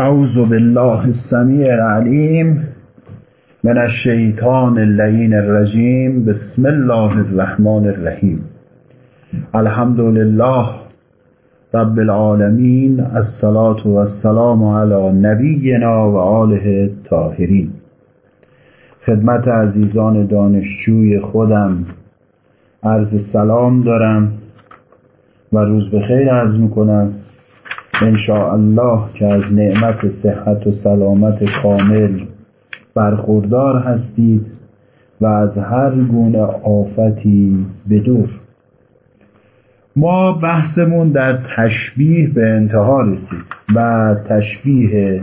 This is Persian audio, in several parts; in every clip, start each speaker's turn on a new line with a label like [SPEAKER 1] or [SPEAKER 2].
[SPEAKER 1] اعوذ بالله السمیع العلیم من الشیطان اللعین الرجیم بسم الله الرحمن الرحیم الحمد لله رب العالمین الصلاة والسلام علی نبینا و آله الطاهرین خدمت عزیزان دانشجوی خودم عرض سلام دارم و روز به خیر عرض می‌کنم. الله که از نعمت صحت و سلامت کامل برخوردار هستید و از هر گونه آفتی بدور. ما بحثمون در تشبیه به انتها رسید و تشبیه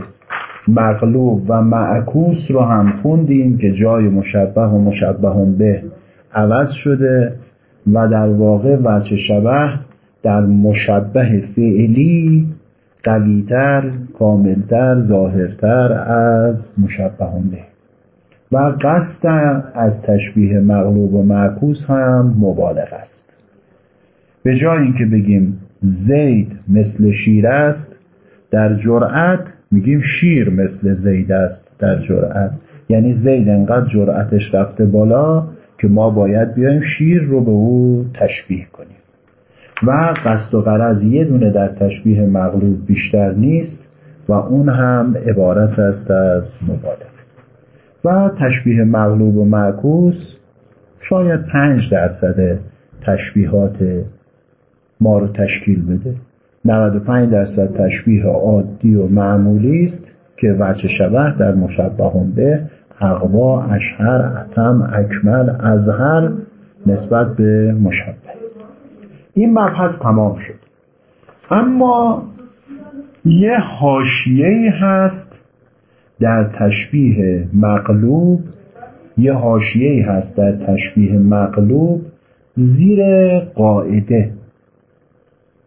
[SPEAKER 1] مغلوب و معکوس رو هم خوندیم که جای مشبه و مشبه به عوض شده و در واقع وچه شبه در مشبه فعلی قویتر کاملتر ظاهرتر از مشبه به و قصد از تشبیه مغلوب و معکوس هم مبالغ است. به جای اینکه بگیم زید مثل شیر است در جرأت میگیم شیر مثل زید است در جرأت. یعنی زید انقدر جرأتش رفته بالا که ما باید بیایم شیر رو به او تشبیه کنیم. و قصد و قرض یه دونه در تشبیه مغلوب بیشتر نیست و اون هم عبارت است از مبالغه. و تشبیه مغلوب و معکوس شاید پنج درصد تشبیهات ما رو تشکیل بده. 95 درصد تشبیه عادی و معمولی است که وجه شبه در مشبه به اقوا اشهر اتم اکمل ازهر نسبت به مشبه. این مبحث تمام شد. اما یه حاشیه هست در تشبیه مقلوب یه حاشیه هست در تشبیه مقلوب زیر قاعده.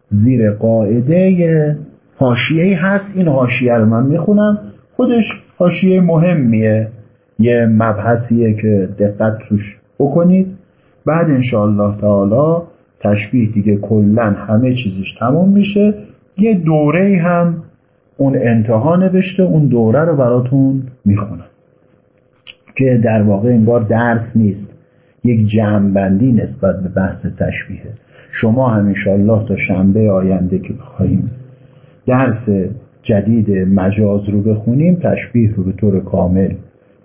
[SPEAKER 1] زیر قاعده یه حاشیه هست این حاشیه رو من می‌خونم. خودش حاشیه مهمیه یه مبحثیه که دقت توش بکنید. بعد انشاءالله تعالی تشبیه دیگه کلا همه چیزش تمام میشه. یه دوره هم اون انتها نوشته اون دوره رو براتون می‌خونم. که در واقع این بار درس نیست یک جمعبندی نسبت به بحث تشبیه شما هم انشاءالله تا شنبه آینده که بخواهیم درس جدید مجاز رو بخونیم تشبیه رو به طور کامل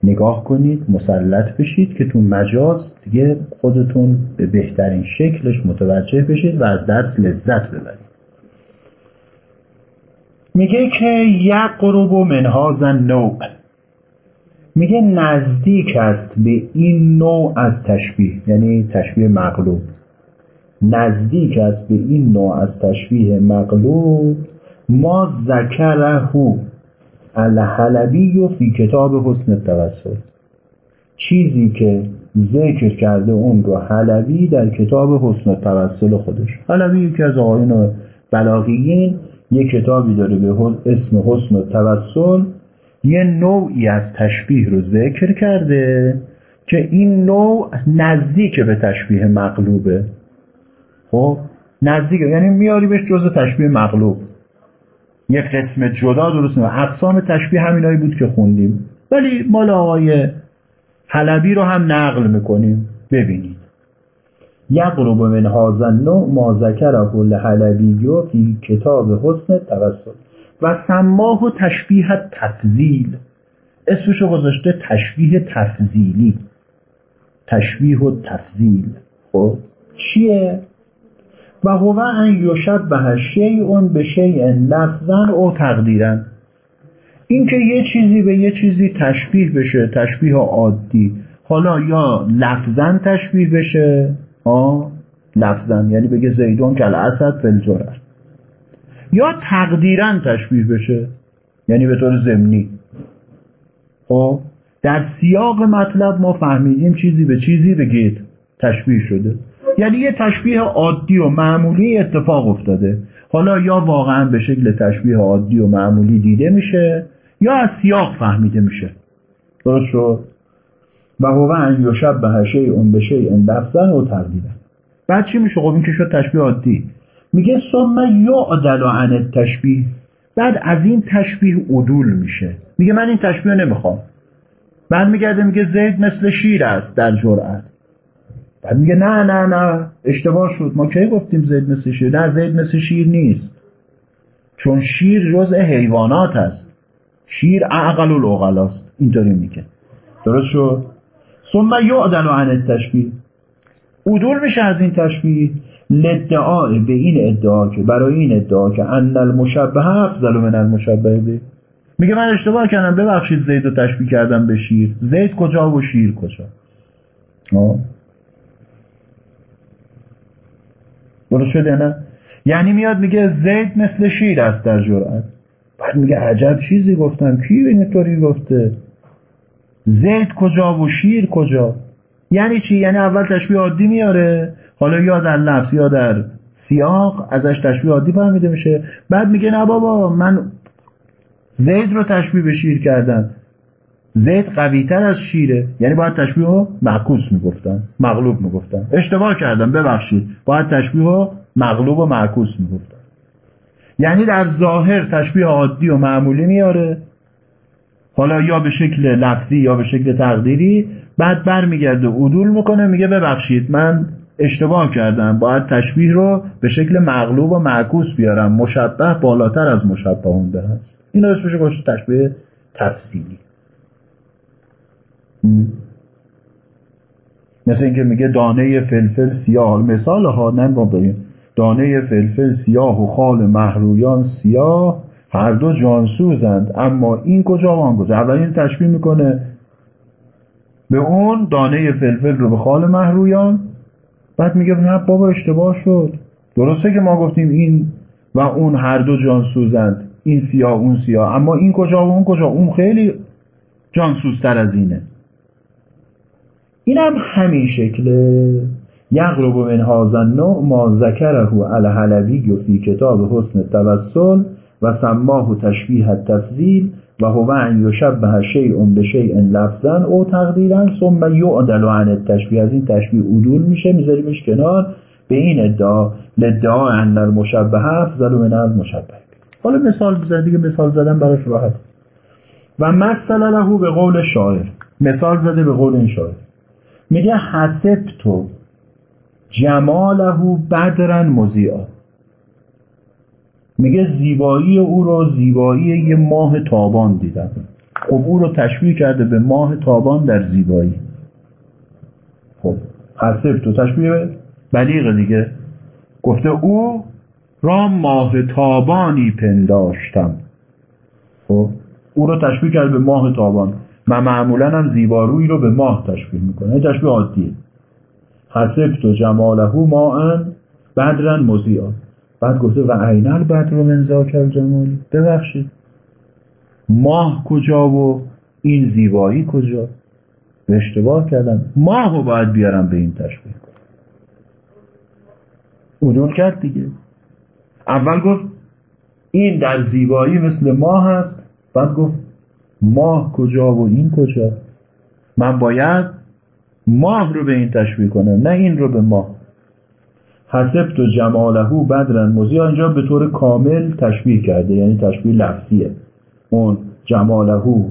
[SPEAKER 1] نگاه کنید مسلط بشید که تو مجاز دیگه خودتون به بهترین شکلش متوجه بشید و از درس لذت ببرید. میگه که یقرب من هذا نوع میگه نزدیک است به این نوع از تشبیه یعنی تشبیه مغلوب. نزدیک است به این نوع از تشبیه مغلوب. ما ذکره الحلبی فی کتاب حسن توسل. چیزی که ذکر کرده اون رو حلبی در کتاب حسن توسل خودش. حلبی یکی از آقایون بلاغیین یه کتابی داره به اسم حسن توسل. یه نوعی از تشبیه رو ذکر کرده که این نوع نزدیک به تشبیه مغلوبه. خب؟ نزدیک یعنی میاری بهش جز تشبیه مغلوب. یک قسم جدا درست نه اقسام تشبیه همینایی بود که خوندیم. ولی مال آقای حلبی رو هم نقل می‌کنیم. ببینید. یقرب من هذا نوع ما ذکره الحلبی فی کتاب حسن توسل. و سماه و تشبیه تفضیل. اسمشو گذاشته تشبیه تفضیلی. تشبیه و تفضیل. خب؟ چیه؟ و هو ان یشبه شیء به شیء لفظا او تقدیرا. اینکه یه چیزی به یه چیزی تشبیه بشه تشبیه عادی. حالا یا لفظا تشبیه بشه آه لفظا یعنی بگه زیدون کل اسد فلجره یا تقدیرا تشبیه بشه یعنی به طور ضمنی. خب در سیاق مطلب ما فهمیدیم چیزی به چیزی بگید تشبیه شده. یعنی یه تشبیه عادی و معمولی اتفاق افتاده. حالا یا واقعا به شکل تشبیه عادی و معمولی دیده میشه یا از سیاق فهمیده میشه. درست شد؟ و هو ان شیء به شیء لفظا و تقدیرا بعد چی میشه؟ خب این که شد تشبیه عادی. میگه ثم یعدل عن التشبیه. بعد از این تشبیه عدول میشه. میگه من این تشبیه نمی‌خوام. بعد میگرده میگه زید مثل شیر است در جرأت. بعد میگه نه نه نه اشتباه شد. ما کی گفتیم زید مثل شیر؟ نه زید مثل شیر نیست. چون شیر جزء حیوانات است. شیر اعقل الاغلاست اینطوری میگه. درست شد؟ ثم یعدل عن التشبیه. عدول میشه از این تشبیه. لدعای به این ادعا که برای این ادعا که ان المشبه افضل من المشبه به. میگه من اشتباه کردم. ببخشید زید رو تشبیه کردم به شیر. زید کجا و شیر کجا؟ آه. درست شده نه؟ یعنی میاد میگه زید مثل شیر است در جرأت. بعد میگه عجب چیزی گفتم. کی اینطوری گفته؟ زید کجا و شیر کجا؟ یعنی چی؟ یعنی اول تشبیه عادی میاره حالا یا در لفظ یا در سیاق ازش تشبیه عادی فهمیده میشه. بعد میگه نه بابا من زید رو تشبیه به شیر کردم. زید قوی تر از شیره. یعنی باید تشبیه رو معکوس می‌گفتن مغلوب می‌گفتن. اشتباه کردم ببخشید. باید تشبیه رو مغلوب و معکوس می‌گفتن. یعنی در ظاهر تشبیه عادی و معمولی میاره حالا یا به شکل لفظی یا به شکل تقدیری بعد برمیگرده عدول می‌کنه میگه ببخشید من اشتباه کردم. باید تشبیه رو به شکل مغلوب و معکوس بیارم. مشبه بالاتر از مشبه به هست. این اسمش باشه تشبیه تفصیلی. مثل اینکه میگه دانه فلفل سیاه. مثال ها نه دانه فلفل سیاه و خال محرویان سیاه. هر دو جانسوزند. اما این کجا و آن کجا؟ اولین تشبیه می‌کنه به اون دانه فلفل رو به خال محرویان بعد میگه نه بابا اشتباه شد. درسته که ما گفتیم این و اون هر دو جانسوزند. این سیاه اون سیاه. اما این کجا و اون کجا؟ اون خیلی جانسوزتر از اینه. این هم همین شکله. یغرب من هذا النوع ما ذکره الحلبی فی کتاب حسن التوسل و سماه تشبیه التفضیل و هو ان یشبه شیء به شیء لفظا او تقدیرا ثم یعدل عن التشبیه. از این تشبیه عدول میشه میذاریمش کنار. به این ادعا لدعا ان المشبه افضل من المشبه. حالا مثال بزن دیگه مثال زدن براش راحت. و مثل له به قول شاعر. مثال زده به قول این شاعر. میگه حسب تو جماله بدرن مزیعا میگه زیبایی او رو زیبایی یه ماه تابان دیدم. خب او رو تشبیه کرده به ماه تابان در زیبایی. خب حسب تو تشبیه بلیغ دیگه. گفته او را ماه تابانی پنداشتم. خب او رو تشبیه کرده به ماه تابان. من معمولا هم زیبارویی رو به ماه تشبیه می‌کنه. تشبیه عادیه. حسب تو جماله ان بدرن مزیان بعد گفته و عینل بدر رو منزا کرد جمالی ببخشید. ماه کجا و این زیبایی کجا؟ به اشتباه کردم. ماه رو باید بیارم به این تشبیه. کنم کرد دیگه. اول گفت این در زیبایی مثل ماه هست. بعد گفت ماه کجا و این کجا. من باید ماه رو به این تشبیه کنم نه این رو به ماه. حسبت و جمالهو بدرن موزی. اینجا به طور کامل تشبیه کرده یعنی تشبیه لفظیه. اون جمالهو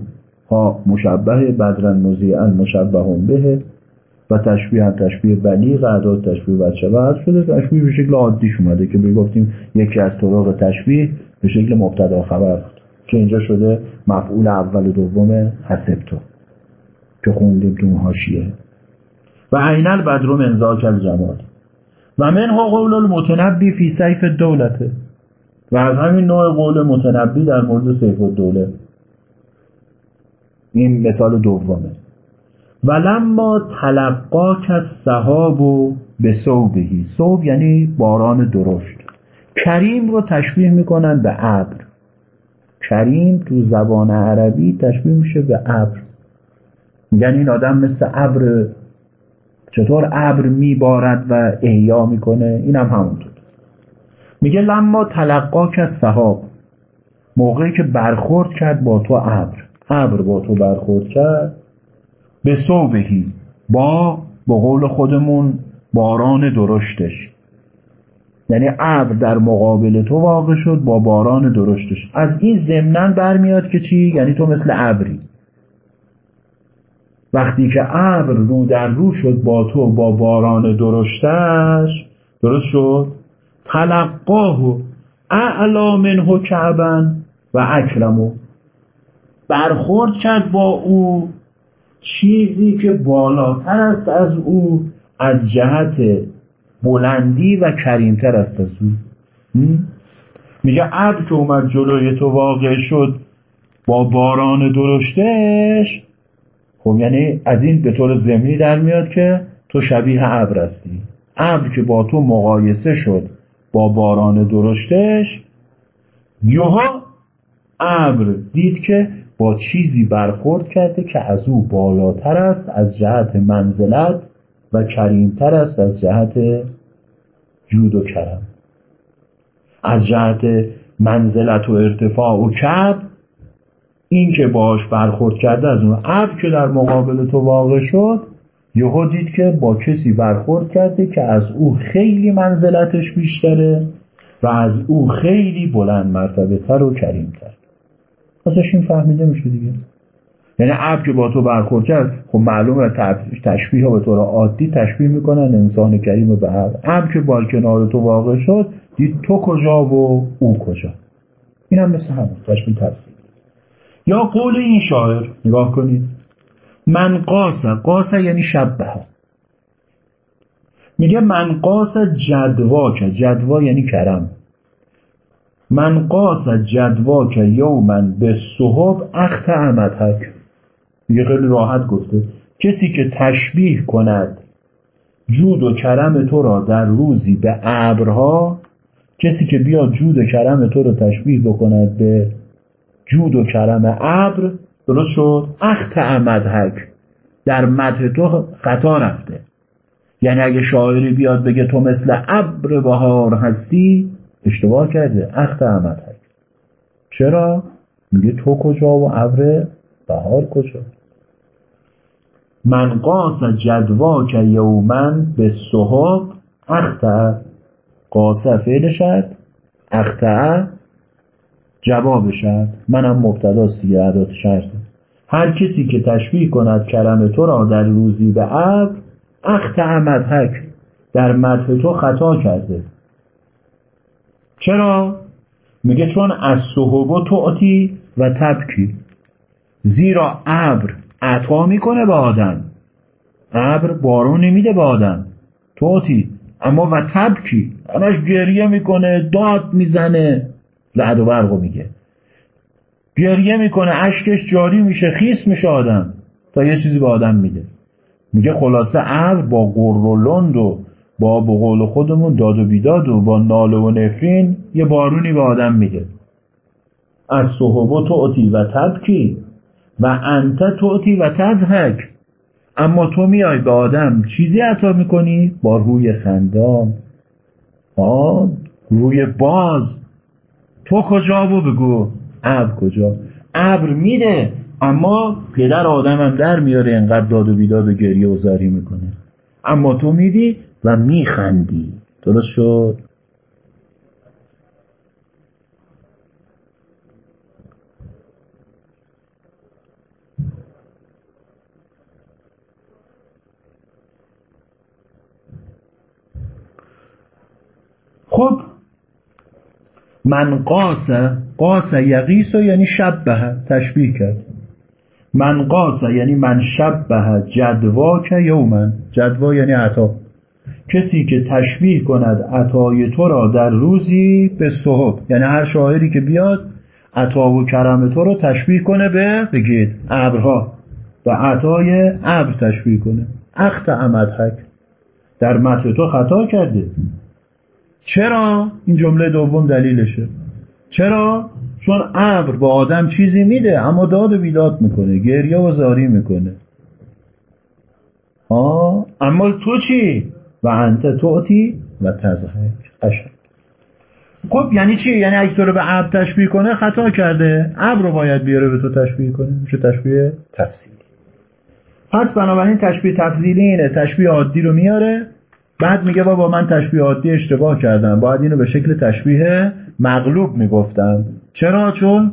[SPEAKER 1] ها مشبه بدرن ان مشبه به. و تشبیه هم تشبیه بلیغ اعداد تشبیه بچه. بعد شده تشبیه به شکل عادیش اومده که بگفتیم یکی از طرق تشبیه به شکل مبتدا خبر. که اینجا شده مفعول اول و دوم حسبتو که خوندیم تو حاشیه و عینل بدرو منزا کرد جمال و من قول المتنبی فی سیف دولته و از همین نوع قول متنبی در مورد سیف الدوله. این مثال دومه. ولما تلقا که صحاب و به صوبهی. صوب یعنی باران درشت. کریم رو تشبیه می‌کنن به ابر. کریم تو زبان عربی تشبیه میشه به ابر. میگن این آدم مثل ابر. چطور ابر میبارد و احیا می‌کنه؟ این هم همونطور. میگه لما تلقا که صحاب موقعی که برخورد کرد با تو ابر. ابر با تو برخورد کرد. به صوبهی. با به قول خودمون باران درشتش. یعنی ابر در مقابل تو واقع شد با باران درشتش. از این ضمنا برمیاد که چی؟ یعنی تو مثل ابری. وقتی که ابر رو در رو شد با تو با باران درشتش درست شد؟ تلقاه اعلا منه کعبن و اکرمو برخورد کرد با او. چیزی که بالاتر است از او از جهت بلندی و کریمتر است از او میگه ابر که اومد جلوی تو واقع شد با باران درشتش خب یعنی از این به طور زمینی در میاد که تو شبیه ابر هستی. ابر که با تو مقایسه شد با باران درشتش یوها ابر دید که با چیزی برخورد کرده که از او بالاتر است از جهت منزلت و کریمتر است از جهت جود و کرم. از جهت منزلت و ارتفاع و کب این که باش برخورد کرده از اون ابر که در مقابل تو واقع شد یهو دید که با کسی برخورد کرده که از او خیلی منزلتش بیشتره و از او خیلی بلند مرتبه تر و کریمتر. ازش این فهمیده میشه دیگه. یعنی ابر که با تو برخورد کرد خب معلومه تشبیه ها به طور عادی تشبیه می‌کنن انسان کریم به ابر ابر که با کنار تو واقع شد دید تو کجا و او کجا. این هم مثل همون تشبیه تفسیر. یا قول این شاعر نگاه کنید. من قاس قاس یعنی شبه ها میگه من قاس که جدوا یعنی کرم. من قاس که یومن به صحب اخت امدهک یه خیلی راحت گفته. کسی که تشبیه کند جود و کرم تو را در روزی به ابرها کسی که بیاد جود و کرم تو را تشبیه بکند به جود و کرم ابر درست شد؟ اخت امدهک در متح تو خطا رفته. یعنی اگه شاعری بیاد بگه تو مثل ابر بهار هستی اشتباه کرده. اخت امدهک چرا؟ میگه تو کجا و ابر بهار کجا؟ من قاس که یومن به صحاب اخته قاسه فعل شد اخته جواب شد منم مبتداست دیگه عدات شرطه. هر کسی که تشبیه کند کرم تو را در روزی به ابر اخت مدهک در مدح تو خطا کرده. چرا؟ میگه چون از صحبه تعطی و تبکی. زیرا ابر عطا می‌کنه به آدم. ابر بارون نمیده به آدم. توتی اما و تبکی. همش گریه می‌کنه داد می‌زنه. لعد و برقو میگه. گریه می‌کنه اشکش جاری میشه خیس میشه آدم. تا یه چیزی به آدم میده. میگه خلاصه ابر با قر و و با بقول خودمون داد و بیداد و با ناله و نفرین یه بارونی به آدم میده. از صحبه تعطی و تبکی. و انت تعطی و تزهک اما تو میای به آدم چیزی عطا می‌کنی؟ با روی خندان. آه روی باز. تو کجا و بگو؟ ابر کجا؟ ابر میده اما پدر آدمم در میاره انقدر داد و بیداد و گریه و زاری می‌کنه. اما تو میدی و میخندی. درست شد؟ خب من قاس قاس یقیس یعنی شبه تشبیه کرد. من قاس یعنی من شبه جدوا که یومن. جدوا یعنی عطا. کسی که تشبیه کند عطای تو را در روزی به صحب. یعنی هر شاعری که بیاد عطا و کرم تو را تشبیه کنه به بگید ابرها. و عطای ابر تشبیه کنه. اخت امدحک در متن تو خطا کرده. چرا این جمله دوم دلیلشه؟ چرا؟ چون ابر با آدم چیزی میده اما داد و بیداد می‌کنه گریه و زاری می‌کنه. آه اما تو چی؟ و انت توتی و تزهک قشنگ. خب یعنی چی؟ یعنی اگه تو رو به ابر تشبیه کنه خطا کرده. ابر رو باید بیاره به تو تشبیه کنه میشه تشبیه تفصیلی پس بنابراین تشبیه تفضیلی اینه تشبیه عادی رو میاره. بعد میگه بابا من تشبیه عادی اشتباه کردم. باید اینو به شکل تشبیه مغلوب می‌گفتم. چرا؟ چون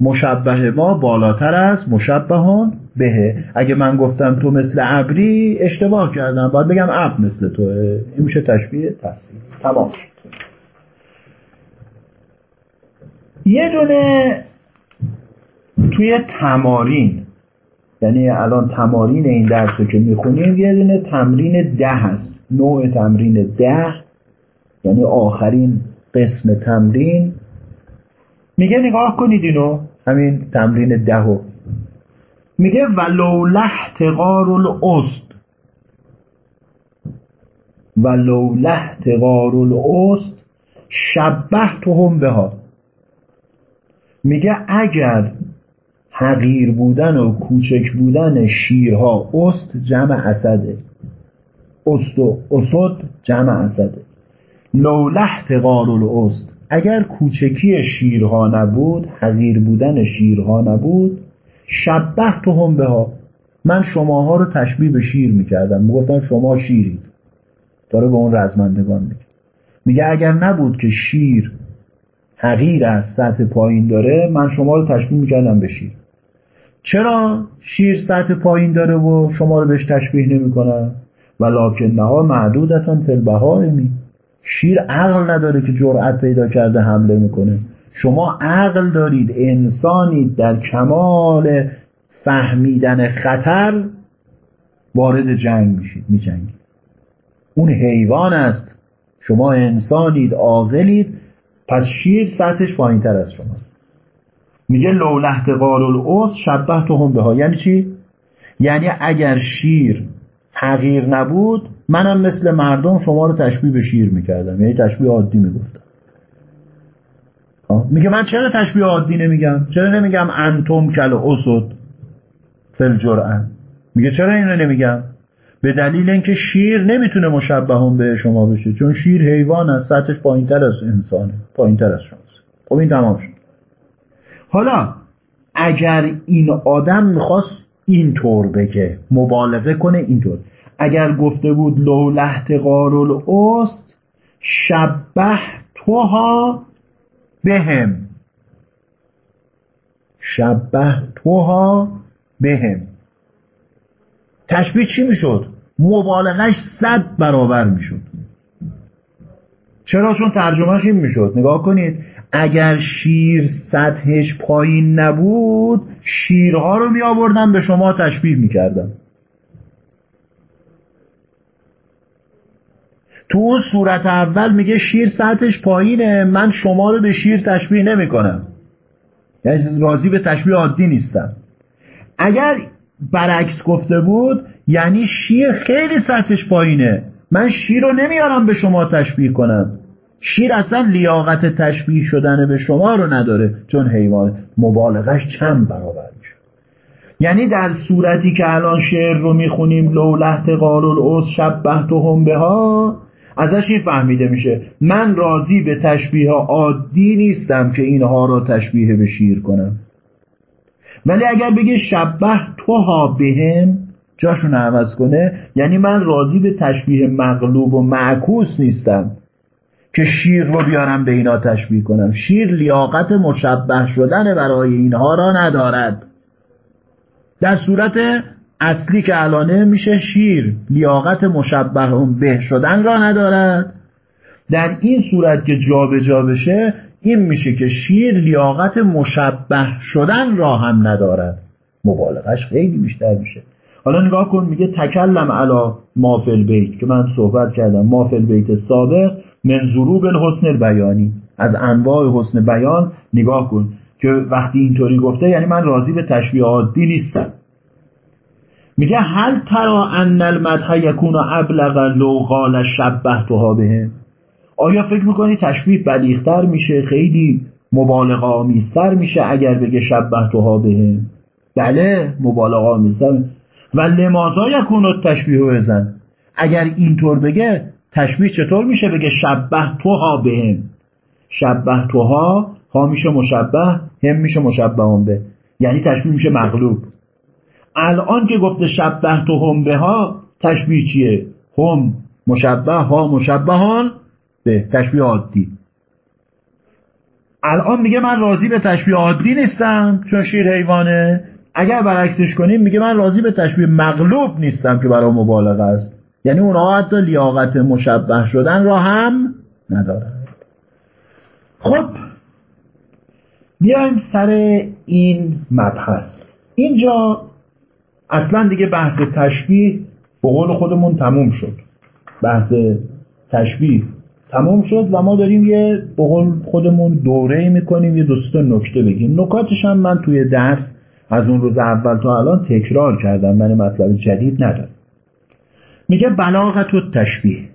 [SPEAKER 1] مشبه ما بالاتر از مشبهان بهه. اگه من گفتم تو مثل ابری اشتباه کردم. باید بگم اب مثل توه. این میشه تشبیه تفسیر. تمام یه دونه توی تمارین یعنی الان تمارین این درس رو که می‌خونیم یه دونه تمرین ده هست. نوع تمرین ده یعنی آخرین قسم تمرین. میگه نگاه کنید اینو همین تمرین دهو. میگه ولو تقار الاست ولو تقار الاست شبه هم به ها میگه اگر حقیر بودن و کوچک بودن شیرها است جمع اسده. است و اسد جمع اسده لوله تقار الاست. اگر کوچکی شیرها نبود حقیر بودن شیرها نبود شبه تو هم به ها من شماها رو تشبیه به شیر می‌کردم. می‌گفتم شما شیرید. داره به اون رزمندگان میگه. میگه اگر نبود که شیر حقیر از سطح پایین داره من شما رو تشبیه می‌کردم به شیر. چرا شیر سطح پایین داره و شما رو بهش تشبیه نمی‌کنم ولکن نها معدودتان فی البهائمی شیر عقل نداره که جرأت پیدا کرده حمله می‌کنه. شما عقل دارید. انسانی در کمال فهمیدن خطر وارد جنگ میشید میجنگید. اون حیوان است. شما انسانید عاقلید. پس شیر سطحش پایین تر از شماست. میگه لوله قال الاس شبه تو هم به یعنی چی؟ یعنی اگر شیر حقیر نبود منم مثل مردم شما رو تشبیه به شیر می‌کردم. یعنی تشبیه عادی می‌گفتم. میگه من چرا تشبیه عادی نمیگم؟ چرا نمیگم انتم کل اسد فل جرعن میگه چرا اینو نمیگم؟ به دلیل اینکه شیر نمی‌تونه مشبه به شما بشه چون شیر حیوان است سطحش پایینتر از انسانه پایینتر از شماست. خب این تمام شد. حالا اگر این آدم می‌خواست اینطور بگه مبالغه کنه اینطور. اگر گفته بود لو لحتقار الاست شبه توها بهم. شبه توها بهم. تشبیه چی می‌شد؟ مبالغش صد برابر می‌شد. چرا چون ترجمهش این می‌شد. نگاه کنید اگر شیر سطحش پایین نبود شیرها رو می آوردن به شما تشبیه می‌کردم تو اون صورت اول میگه شیر سطحش پایینه من شما رو به شیر تشبیه نمی‌کنم. یعنی راضی به تشبیه عادی نیستم اگر برعکس گفته بود یعنی شیر خیلی سطحش پایینه من شیر رو نمیارم به شما تشبیه کنم. شیر اصلا لیاقت تشبیه شدن به شما رو نداره چون حیوان مبالغش چند برابر میشه یعنی در صورتی که الان شعر رو می‌خونیم لوله تقال الاس شبهتهم بها ازش این فهمیده میشه من راضی به تشبیه عادی نیستم که اینها رو تشبیه به شیر کنم. ولی اگر بگه شبه توها بهم جاشون عوض کنه یعنی من راضی به تشبیه مغلوب و معکوس نیستم. که شیر رو بیارم به اینا تشبیه کنم. شیر لیاقت مشبه شدن برای اینها را ندارد. در صورت اصلی که الانه میشه شیر لیاقت مشبه به شدن را ندارد. در این صورت که جابجا جا بشه این میشه که شیر لیاقت مشبه شدن را هم ندارد. مبالغش خیلی بیشتر میشه. حالا نگاه کن میگه تکلم علا مافل بیت که من صحبت کردم. مافل بیت سابق من ضروب الحسن بیانی از انواع حسن بیان نگاه کن که وقتی اینطوری گفته یعنی من راضی به تشبیه عادی نیستم. میگه هل ترا ان المدح یکون ابلغ لو قال شبهتها به آیا فکر می‌کنی تشبیه بلیغتر میشه؟ خیلی مبالغه آمیزتر میشه اگر بگه شبهتها به بله مبالغه آمیزتر. و لمازا یکون تشبیه بزن. اگر اینطور بگه تشبیه چطور میشه؟ بگه شبه توها بهم. شبه توها ها میشه مشبه هم میشه مشبه به. یعنی تشبیه میشه مغلوب. الان که گفته شبه تو هم به ها تشبیه چیه؟ هم مشبه ها مشبهان به. تشبیه عادی. الان میگه من راضی به تشبیه عادی نیستم چون شیر حیوانه. اگر برعکسش کنیم میگه من راضی به تشبیه مغلوب نیستم که برای مبالغه است. یعنی اونها حتی لیاقت مشبه شدن را هم ندارند خب بیایم سر این مبحث. اینجا اصلا دیگه بحث تشبیه به قول خودمون تموم شد. بحث تشبیه تموم شد و ما داریم یه به قول خودمون دوره می‌کنیم یه دوست نکته بگیم. نکاتش هم من توی درس از اون روز اول تا الان تکرار کردم من مطلب جدید ندارم. میگه بلاغت و تشبیه.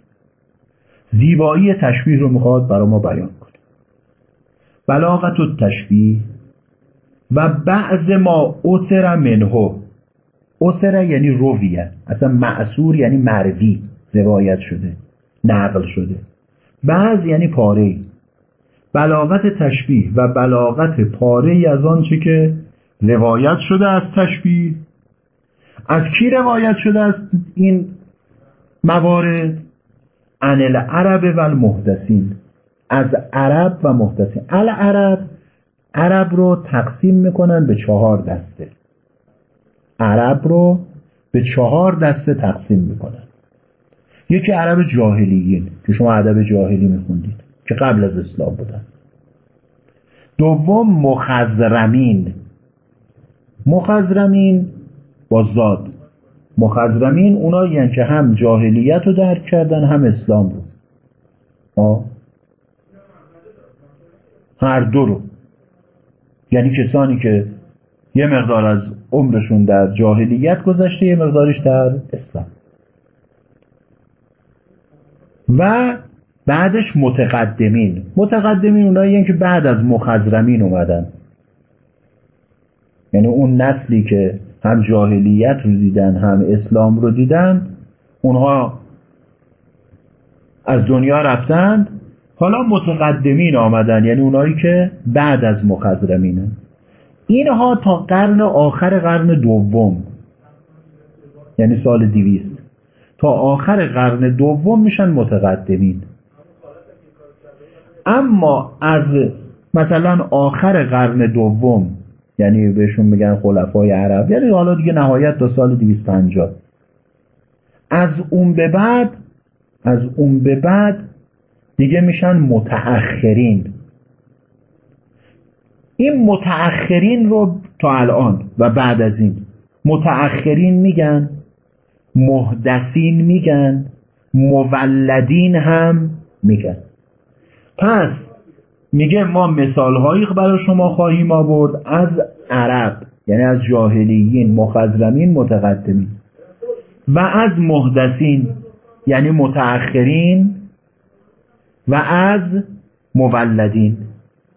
[SPEAKER 1] زیبایی تشبیه رو می‌خواد برای ما بیان کنه. بلاغت و تشبیه. و بعض ما اسر منهو اسر یعنی رویه اصلا معصور یعنی مروی روایت شده نقل شده. بعض یعنی پاره بلاغت تشبیه و بلاغت پاره از آنچه که روایت شده از تشبیه. از کی روایت شده از این موارد؟ ان العرب و المحدثین از عرب و محدثین. العرب عرب رو تقسیم می‌کنن به چهار دسته. عرب رو به چهار دسته تقسیم می‌کنن. یکی عرب جاهلیین که شما ادب جاهلی میخوندید که قبل از اسلام بودن. دوم مخزرمین مخزرمین با زاد مخزرمین اونایی که هم جاهلیت رو درک کردن هم اسلام رو. آه. هر دو رو. یعنی کسانی که یه مقدار از عمرشون در جاهلیت گذشته یه مقدارش در اسلام. و بعدش متقدمین. متقدمین اونایی که بعد از مخزرمین اومدن. یعنی اون نسلی که هم جاهلیت رو دیدن هم اسلام رو دیدن اونها از دنیا رفتند. حالا متقدمین آمدن یعنی اونایی که بعد از مخزرمینن اینها تا قرن آخر قرن دوم یعنی سال دیویست تا آخر قرن دوم میشن متقدمین. اما از مثلا آخر قرن دوم یعنی بهشون میگن خلفای عرب. یعنی حالا دیگه نهایت تا سال 250 از اون به بعد از اون به بعد دیگه میشن متأخرین. این متأخرین رو تا الان و بعد از این متأخرین میگن محدثین میگن مولدین هم میگن. پس میگه ما مثالهایی برای شما خواهیم آورد از عرب یعنی از جاهلیین مخزرمین متقدمین. و از محدثین یعنی متأخرین و از مولدین.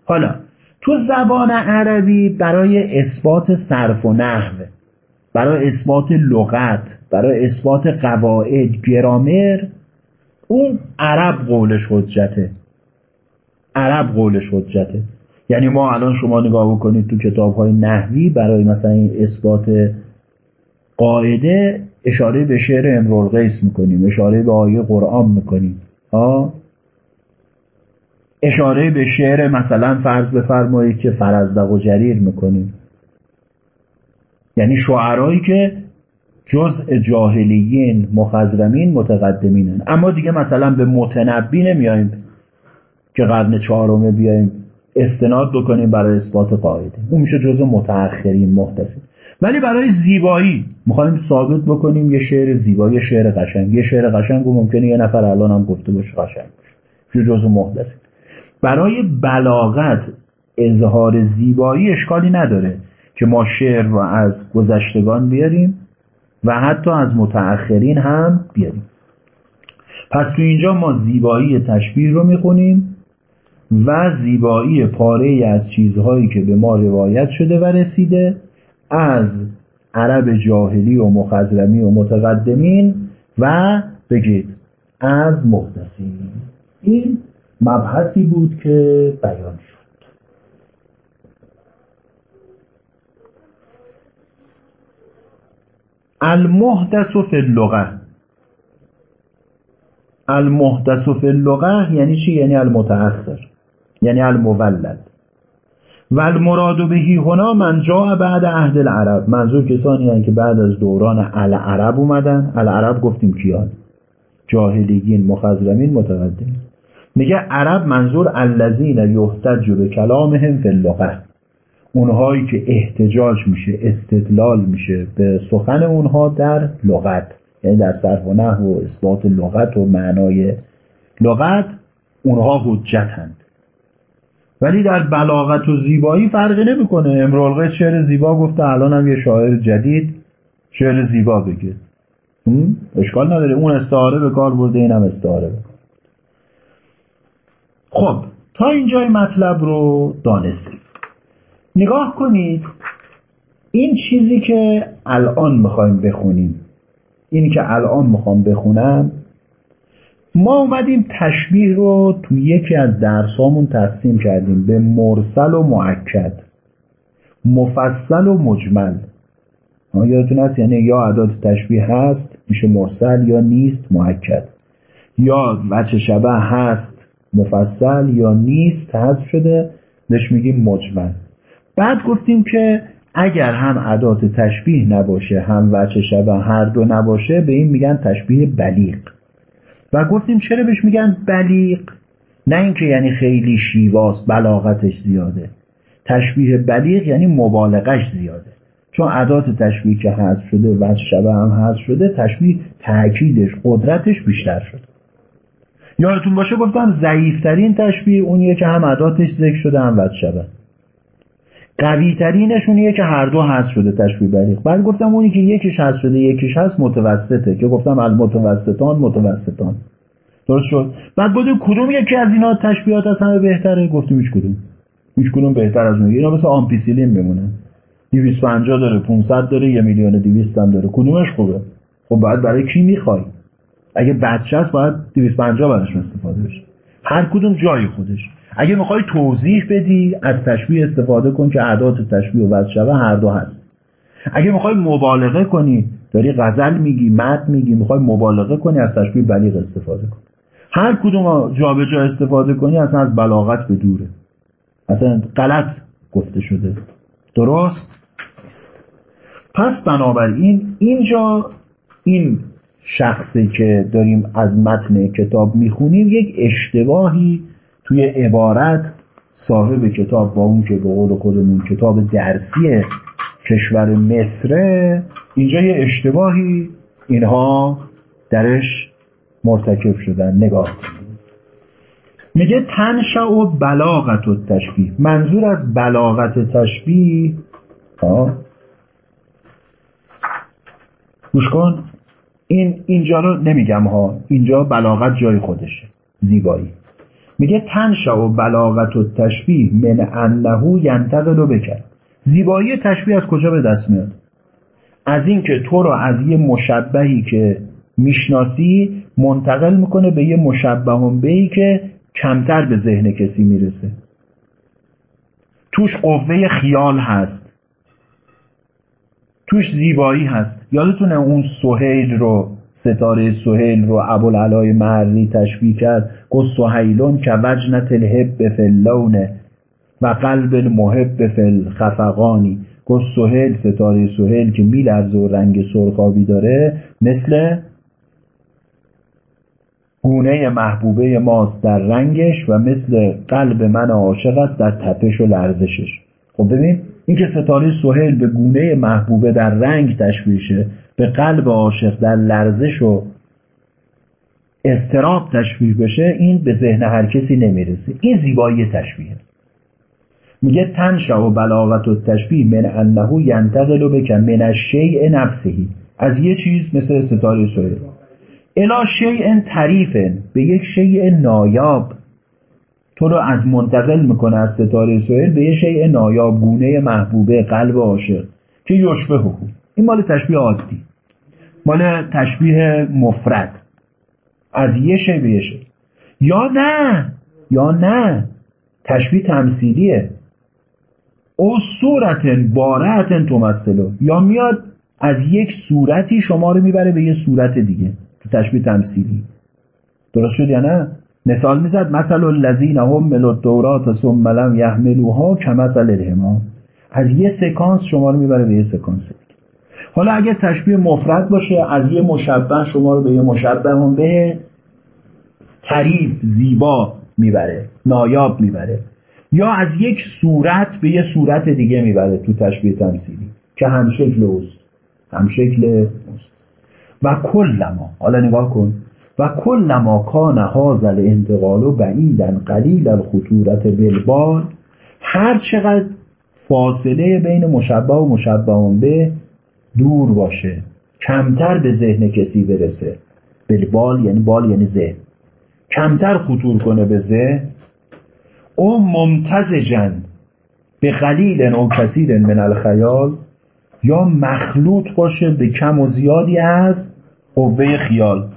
[SPEAKER 1] حالا تو زبان عربی برای اثبات صرف و نحو برای اثبات لغت برای اثبات قواعد گرامر اون عرب قولش حجته. عرب قولش حجته یعنی ما الان شما نگاه بکنید تو کتاب های نحوی برای مثلا این اثبات قاعده اشاره به شعر امرول قیس می‌کنیم اشاره به آیه قرآن می‌کنیم. ها؟ اشاره به شعر مثلا فرض بفرمایید که فرزدق و جریر می‌کنیم. یعنی شعرهایی که جزء جاهلیین مخزرمین متقدمینن. اما دیگه مثلا به متنبی نمیاییم که قرن چهارمه بیایم استناد بکنیم برای اثبات قاعده. اون میشه جزء متأخرین محدثین ولی برای زیبایی می‌خوایم ثابت بکنیم یه شعر زیبا یه شعر قشنگ. یه شعر قشنگ و ممکنه یه نفر الان هم گفته باشه قشنگ باشه. جزء محدثین برای بلاغت اظهار زیبایی اشکالی نداره که ما شعر رو از گذشتگان بیاریم و حتی از متأخرین هم بیاریم. پس تو اینجا ما زیبایی تشبیه رو می‌خونیم. و زیبایی پاره از چیزهایی که به ما روایت شده و رسیده از عرب جاهلی و مخزرمی و متقدمین و بگید از محدثین این مبحثی بود که بیان شد. المحدث فی اللغه المحدث فی اللغه یعنی چی؟ یعنی المتأخر. یعنی المولد. و المراد بهی هنا من جا بعد عهد العرب. منظور کسانی هستند که بعد از دوران العرب اومدن. العرب گفتیم کیان؟ جاهلیین مخزرمین متقدمین. میگه عرب منظور الذین یحتج به کلامهم فی اللغه. اونهایی که احتجاج میشه استدلال میشه به سخن اونها در لغت. یعنی در صرف و نحو و اثبات لغت و معنای لغت اونها حجتند ولی در بلاغت و زیبایی فرقی نمی‌کنه. امرالقه شعر زیبا گفته الان هم یه شاعر جدید شعر زیبا بگه. اشکال نداره. اون استعاره به کار برده این هم استعاره خب تا اینجای مطلب رو دانستیم. نگاه کنید این چیزی که الان می‌خوایم بخونیم اینی که الان می‌خوام بخونم ما اومدیم تشبیه رو تو یکی از درسامون تقسیم کردیم به مرسل و معکد مفصل و مجمل. یادتون هست؟ یعنی یا عداد تشبیه هست میشه مرسل یا نیست معکد یا وچه شبه هست مفصل یا نیست حذف شده بهش میگیم مجمل. بعد گفتیم که اگر هم عدات تشبیه نباشه هم وچه شبه هر دو نباشه به این میگن تشبیه بلیغ. و گفتیم چرا بهش میگن بلیغ؟ نه اینکه یعنی خیلی شیواست بلاغتش زیاده. تشبیه بلیغ یعنی مبالغش زیاده. چون عدات تشبیه که حذف شده و شبه هم حذف شده تشبیه تاکیدش قدرتش بیشتر شده. یادتون باشه گفتم ضعیفترین تشبیه اونیه که هم عداتش ذکر شده هم شبه. قوی ترینشونیه که هر دو هست شده تشبیه بلیغ بعد گفتم اونی که یکیش هست شده یکیش هست متوسطه که گفتم المتوسطان متوسطان درست شد؟ بعد بودیم کدوم یکی از اینا تشبیهات از همه بهتره؟ گفتیم هیچ کدوم. هیچ کدوم بهتر از اون. اینا مثل آمپیسیلین میمونه 250 داره 500 داره یه میلیون 200 هم داره. کدومش خوبه؟ خب بعد برای کی می‌خوای؟ اگه بچه است باید 250 براش استفاده بشه. هر کدوم جای خودش. اگه می‌خوای توضیح بدی از تشبیه استفاده کن که اعداد تشبیه و شبه هر دو هست. اگه می‌خوای مبالغه کنی داری غزل میگی مد میگی می‌خوای مبالغه کنی از تشبیه بلیغ استفاده کن. هر کدوم جابجا جا استفاده کنی اصلا از بلاغت به دوره. اصلا غلط گفته شده. درست؟ پس بنابراین اینجا این شخصی که داریم از متن کتاب می‌خونیم یک اشتباهی توی عبارت صاحب کتاب با اون که به قول خودمون کتاب درسی کشور مصره اینجا یه اشتباهی اینها درش مرتکب شدن. نگاه میگه تنشا و بلاغت و تشبیه منظور از بلاغت تشبیه گوش کن. این اینجا رو نمیگم ها. اینجا بلاغت جای خودشه. زیبایی. میگه تنشا و بلاغت و تشبیه من انه ینتقل و بکن زیبایی تشبیه از کجا به دست میاد؟ از اینکه تو رو از یه مشبهی که می‌شناسی منتقل می‌کنه به یه مشبه هم بهی که کمتر به ذهن کسی می‌رسه. توش قوه خیال هست. توش زیبایی هست. یادتونه اون سهیل رو ستاره سهیل رو ابوالعلای محری تشبیه کرد. گفت سهیلون که وجنت الهب فلونه و قلب المحب فل خفقانی گفت سهیل ستاره سهیل که میلرزه و رنگ سرخابی داره مثل گونه محبوبه ماست در رنگش و مثل قلب من عاشق است در تپش و لرزشش. خب ببین این که ستاره سهیل به گونه محبوبه در رنگ تشبیه به قلب عاشق در لرزش و استراب تشبیه بشه این به ذهن هر کسی نمی‌رسه. این زیبایی تشبیه. میگه تنشا و بلاغت و تشبیه من انه ینتقل بکن من الشیء نفسهی از یه چیز مثل ستاره سهیل الا شیء طریف به یک شیء نایاب. تو رو از منتقل می‌کنه از ستاره سهیل به یه شیء نایاب گونه محبوبه قلب عاشق که یشبه این مال تشبیه عادی. مال تشبیه مفرد. از یه شی به یه شی. یا نه. یا نه. تشبیه تمثیلیه. او صورت بارهتن تمثلو یا میاد از یک صورتی شما رو می‌بره به یه صورت دیگه. تو تشبیه تمثیلی. درست شد یا نه؟ مثال می‌زد مثل الذین هم الدورات ثم لم یحملوها کمثل الحمار از یه سکانس شما رو می‌بره به یه سکانس. دیگه حالا اگه تشبیه مفرد باشه از یه مشبه شما رو به یه مشبه هم به تعریف زیبا می‌بره نایاب می‌بره. یا از یک صورت به یه صورت دیگه می‌بره تو تشبیه تمثیلی که همشکل اوست همشکل اوست. و کلما حالا نگاه کن و کلما کان انتقال و بعیدن قلیل الخطورت بالبال هر چقدر فاصله بین مشبه و مشبه به دور باشه. کمتر به ذهن کسی برسه. بالبال یعنی بال یعنی ذهن. کمتر خطور کنه به ذهن. او ممتزجن به قلیل او کثیر من الخیال یا مخلوط باشه به کم و زیادی از قوه خیال.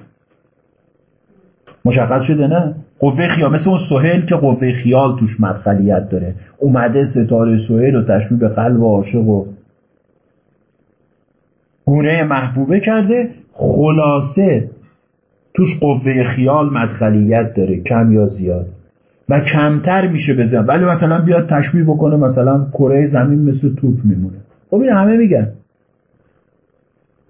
[SPEAKER 1] مشخص شده نه؟ قوه خیال. مثل اون سهل که قوه خیال توش مدخلیت داره. اومده ستاره سهل و تشبیه به قلب و عاشق و گونه محبوبه کرده خلاصه توش قوه خیال مدخلیت داره کم یا زیاد. و کمتر میشه بزن ولی مثلا بیاد تشبیه بکنه مثلا کره زمین مثل توپ میمونه. خب این همه میگن.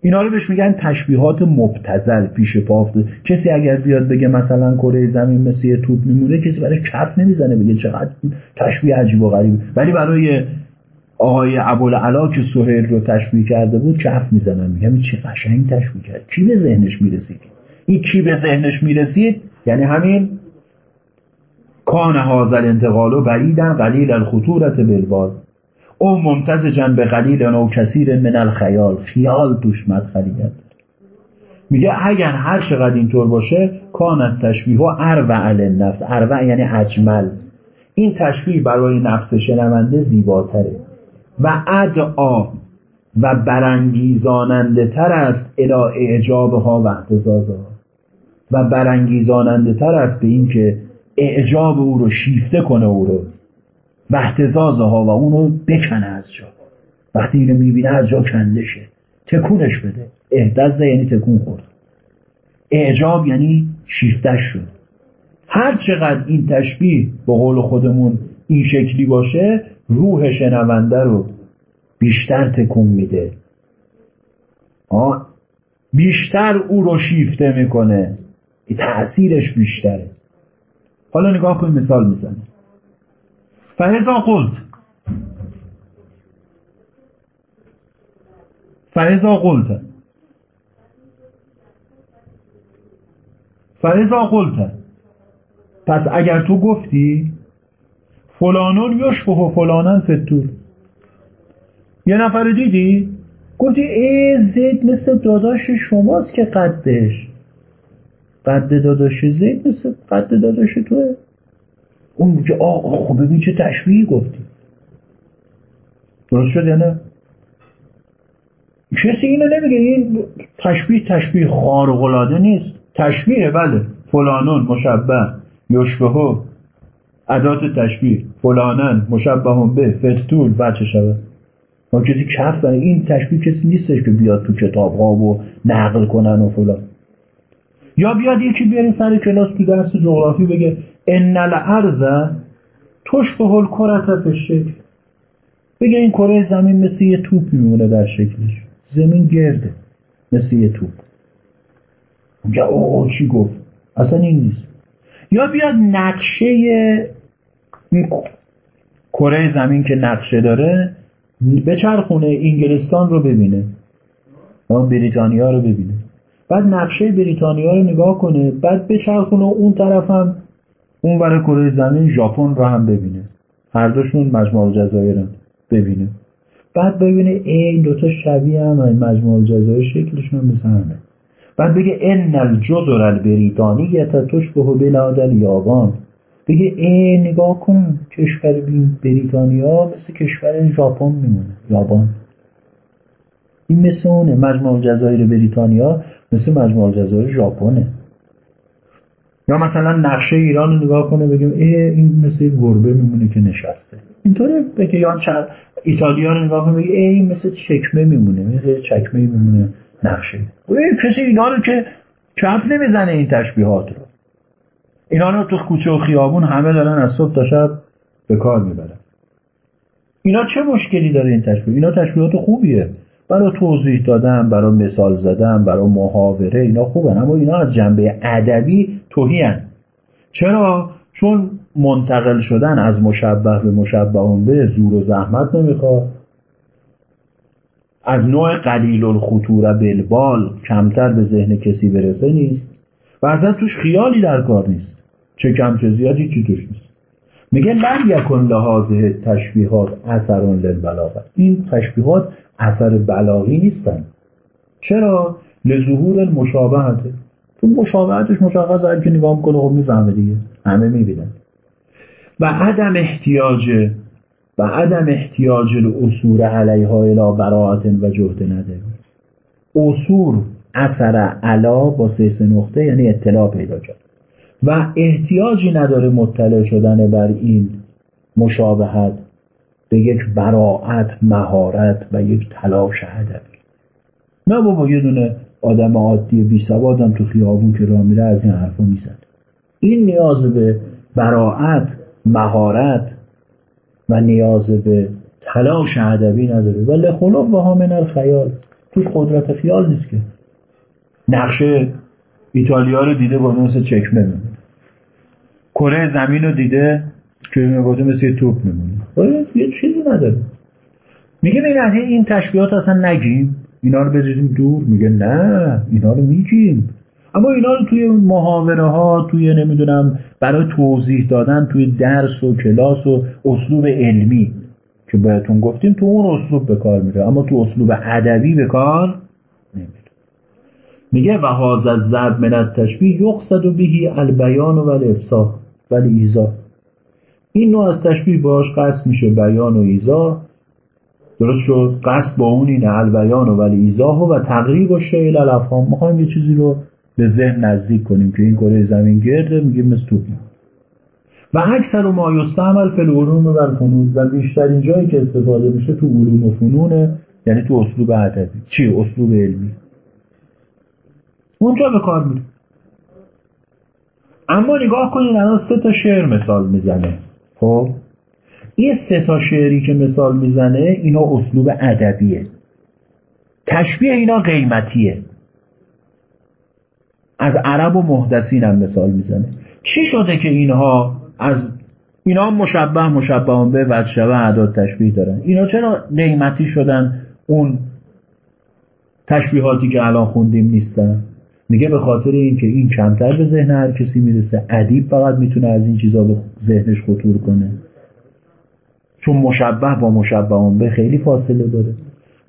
[SPEAKER 1] اینا رو بهش میگن تشبیهات مبتزل پیش پا کسی اگر بیاد بگه مثلا کره زمین مثل توپ میمونه کسی برای کف نمی‌زنه بگه چقدر تشبیه عجیب و غریب. ولی برای آقای ابوالعلا که سهیل رو تشبیه کرده بود کف می‌زنن؟ میگم چه قشنگ تشبیه کرد. کی به ذهنش می‌رسید؟ این کی به ذهنش می‌رسید؟ یعنی همین کان هازل و بعیدن قلیل الخطورت بالبال. او ممتزجن به قلیل و کثیر من الخیال. خیال توش مدخلیت. میگه اگر هر چقدر اینطور باشه کانت تشبیه و اروع نفس اروع یعنی اجمل. این تشبیه برای نفس شنونده زیباتره. و ادعا و برانگیزاننده تر است الى اعجابها و احتزازها و برانگیزاننده تر است به اینکه اعجاب او رو شیفته کنه او رو و احتزازها و اونو بکنه از جا. وقتی اینو می‌بینه از جا کندشه تکونش بده. احتز یعنی تکون خورد. اعجاب یعنی شیفتش شد. هر چقدر این تشبیه به قول خودمون این شکلی باشه روح شنونده رو بیشتر تکون میده. بیشتر او رو شیفته می‌کنه. تأثیرش بیشتره. حالا نگاه کنیم مثال می‌زنه. فهزا قلت. فهزا قلت. فهزا قلت. پس اگر تو گفتی فلانون یشبه فلانن فتور یه نفر دیدی؟ گفتی ای زید مثل داداش شماست که قدش. قد داداش زید مثل قد داداش توه. اون میگه آقا خب ببین چه تشبیهی گفتی. درست شد یا نه؟ کسی اینو نمیگه. این تشبیه تشبیه خارقلاده نیست. تشبیه بله. فلانون مشبه یشبهو ادات تشبیه فلانن مشبه به فتول بچه شده ما کسی کف داره این تشبیه کسی نیستش که بیاد تو کتاب ها و نقل کنن و فلان. یا بیاد یکی بیاری سر کلاس تو درس جغرافی بگه ان الارض تشبه الکره فی شکل بگه این کره زمین مثل یه توپ میمونه در شکلش. زمین گرده مثل یه توپ. میگه اوه چی گفت؟ اصلا این نیست. یا بیاد نقشه کره زمین که نقشه داره به چرخونه انگلستان رو ببینه. بریتانیا رو ببینه. بعد نقشه بریتانیا رو نگاه کنه بعد به چرخونه اون طرف هم اون ور کره زمین ژاپن رو هم ببینه. هر دوشون مجموع الجزایر ببینه. بعد ببینه ای این دوتا شبیه هم مجموع الجزایر شکلشون مثل همه. بعد بگه ان الجزر البریتانی تشبه بلاد الیابان بگه ای نگاه کن کشور بریتانیا مثل کشور ژاپن میمونه. یابان این مثل اونه. مجموع الجزایر بریتانیا مثل مجموع الجزایر ژاپنه. یا مثلا نقشه ایران رو نگاه کنه بگیم ای این مثل گربه میمونه که نشسته. اینطوره بگه یا ایتالیا رو نگاه کنه بگه ای مثل چکمه میمونه. مثل چکمه میمونه نقشه. کسی اینا رو که کف نمی‌زنه این تشبیهات رو. اینا رو تو کوچه و خیابون همه دارن از صبح تا شب به کار می‌برن. اینا چه مشکلی داره این تشبیه؟ اینا تشبیهات خوبیه. برای توضیح دادن برای مثال زدن برای محاوره اینا خوبه اما اینا از جنبه ادبی توهیان چرا؟ چون منتقل شدن از مشبه به مشبه به زور و زحمت نمی‌خواد. از نوع قلیل الخطوره بالبال کمتر به ذهن کسی برسه نیست. و اصلا توش خیالی در کار نیست. چه کم چه زیادی چی توش نیست. میگه لم یکن لحاظه تشبیهات اثرون للبلاغت این تشبیهات اثر بلاغی نیستن. چرا؟ لظهور المشابهته تو مشابهتش مشخص هر که نگاه می‌کنه خب می‌فهمه دیگه. همه می‌بینن. و عدم احتیاج و عدم احتیاج الاصور علیها الى براعت و جهد نداره اصور اثر علا با سه نقطه یعنی اطلاع پیدا کرد. و احتیاجی نداره مطلع شدن بر این مشابهت به یک براعت مهارت و یک تلاش ادبی نه بابا یه دونه آدم عادی بی سوادم تو خیابون که راه میره از این حرفا می‌زد این نیاز به براعت مهارت و نیاز به تلاش ادبی نداره. ولی خلوب و من الخیال. توش قدرت خیال نیست که نقشه ایتالیا رو دیده با مثل چکمه میمونه کره زمین رو دیده که می‌گفته مثل توپ میمونه. یه چیزی نداره. میگه بین از این تشبیهات اصلا نگیم. اینا رو بذاریم دور. میگه نه اینا رو میگیم. اما اینا رو توی محاوره ها توی نمی‌دونم برای توضیح دادن توی درس و کلاس و اسلوب علمی که بهتون گفتیم تو اون اسلوب به کار میره. اما تو اسلوب ادبی به کار میگه و هاز از ضرب من تشبیه یقصد و بهی البیان و الافصاح ولی ایزا این نوع از تشبیه باش قصد میشه بیان و ایزا. درست شد؟ قصد با اون اینه البیان و ولی ایزاه و تقریب و شیل الافهام. می‌خوایم یه چیزی رو به ذهن نزدیک کنیم که این کره زمین گرده میگه مثل توپ و اکثر ما یستعمل فی العلوم و الفنون. و بیشترین جایی که استفاده میشه تو علوم و فنونه یعنی تو اسلوب ادبی. چی؟ اسلوب علمی. اونجا به کار میره. اما نگاه کنید الان سه تا شعر مثال می‌زنه. خب؟ این سه تا شعری که مثال می‌زنه اینا اسلوب ادبیه. تشبیه اینا قیمتیه. از عرب و محدثین هم مثال می‌زنه. چی شده که اینها از اینا مشبه مشبه به و شبه عداد تشبیه دارن؟ اینا چرا قیمتی شدن اون تشبیهاتی که الان خوندیم نیستن؟ میگه به خاطر اینکه این کمتر به ذهن هر کسی می‌رسه ادیب فقط می‌تونه از این چیزا به ذهنش خطور کنه. چون مشبه با مشبه به خیلی فاصله داره.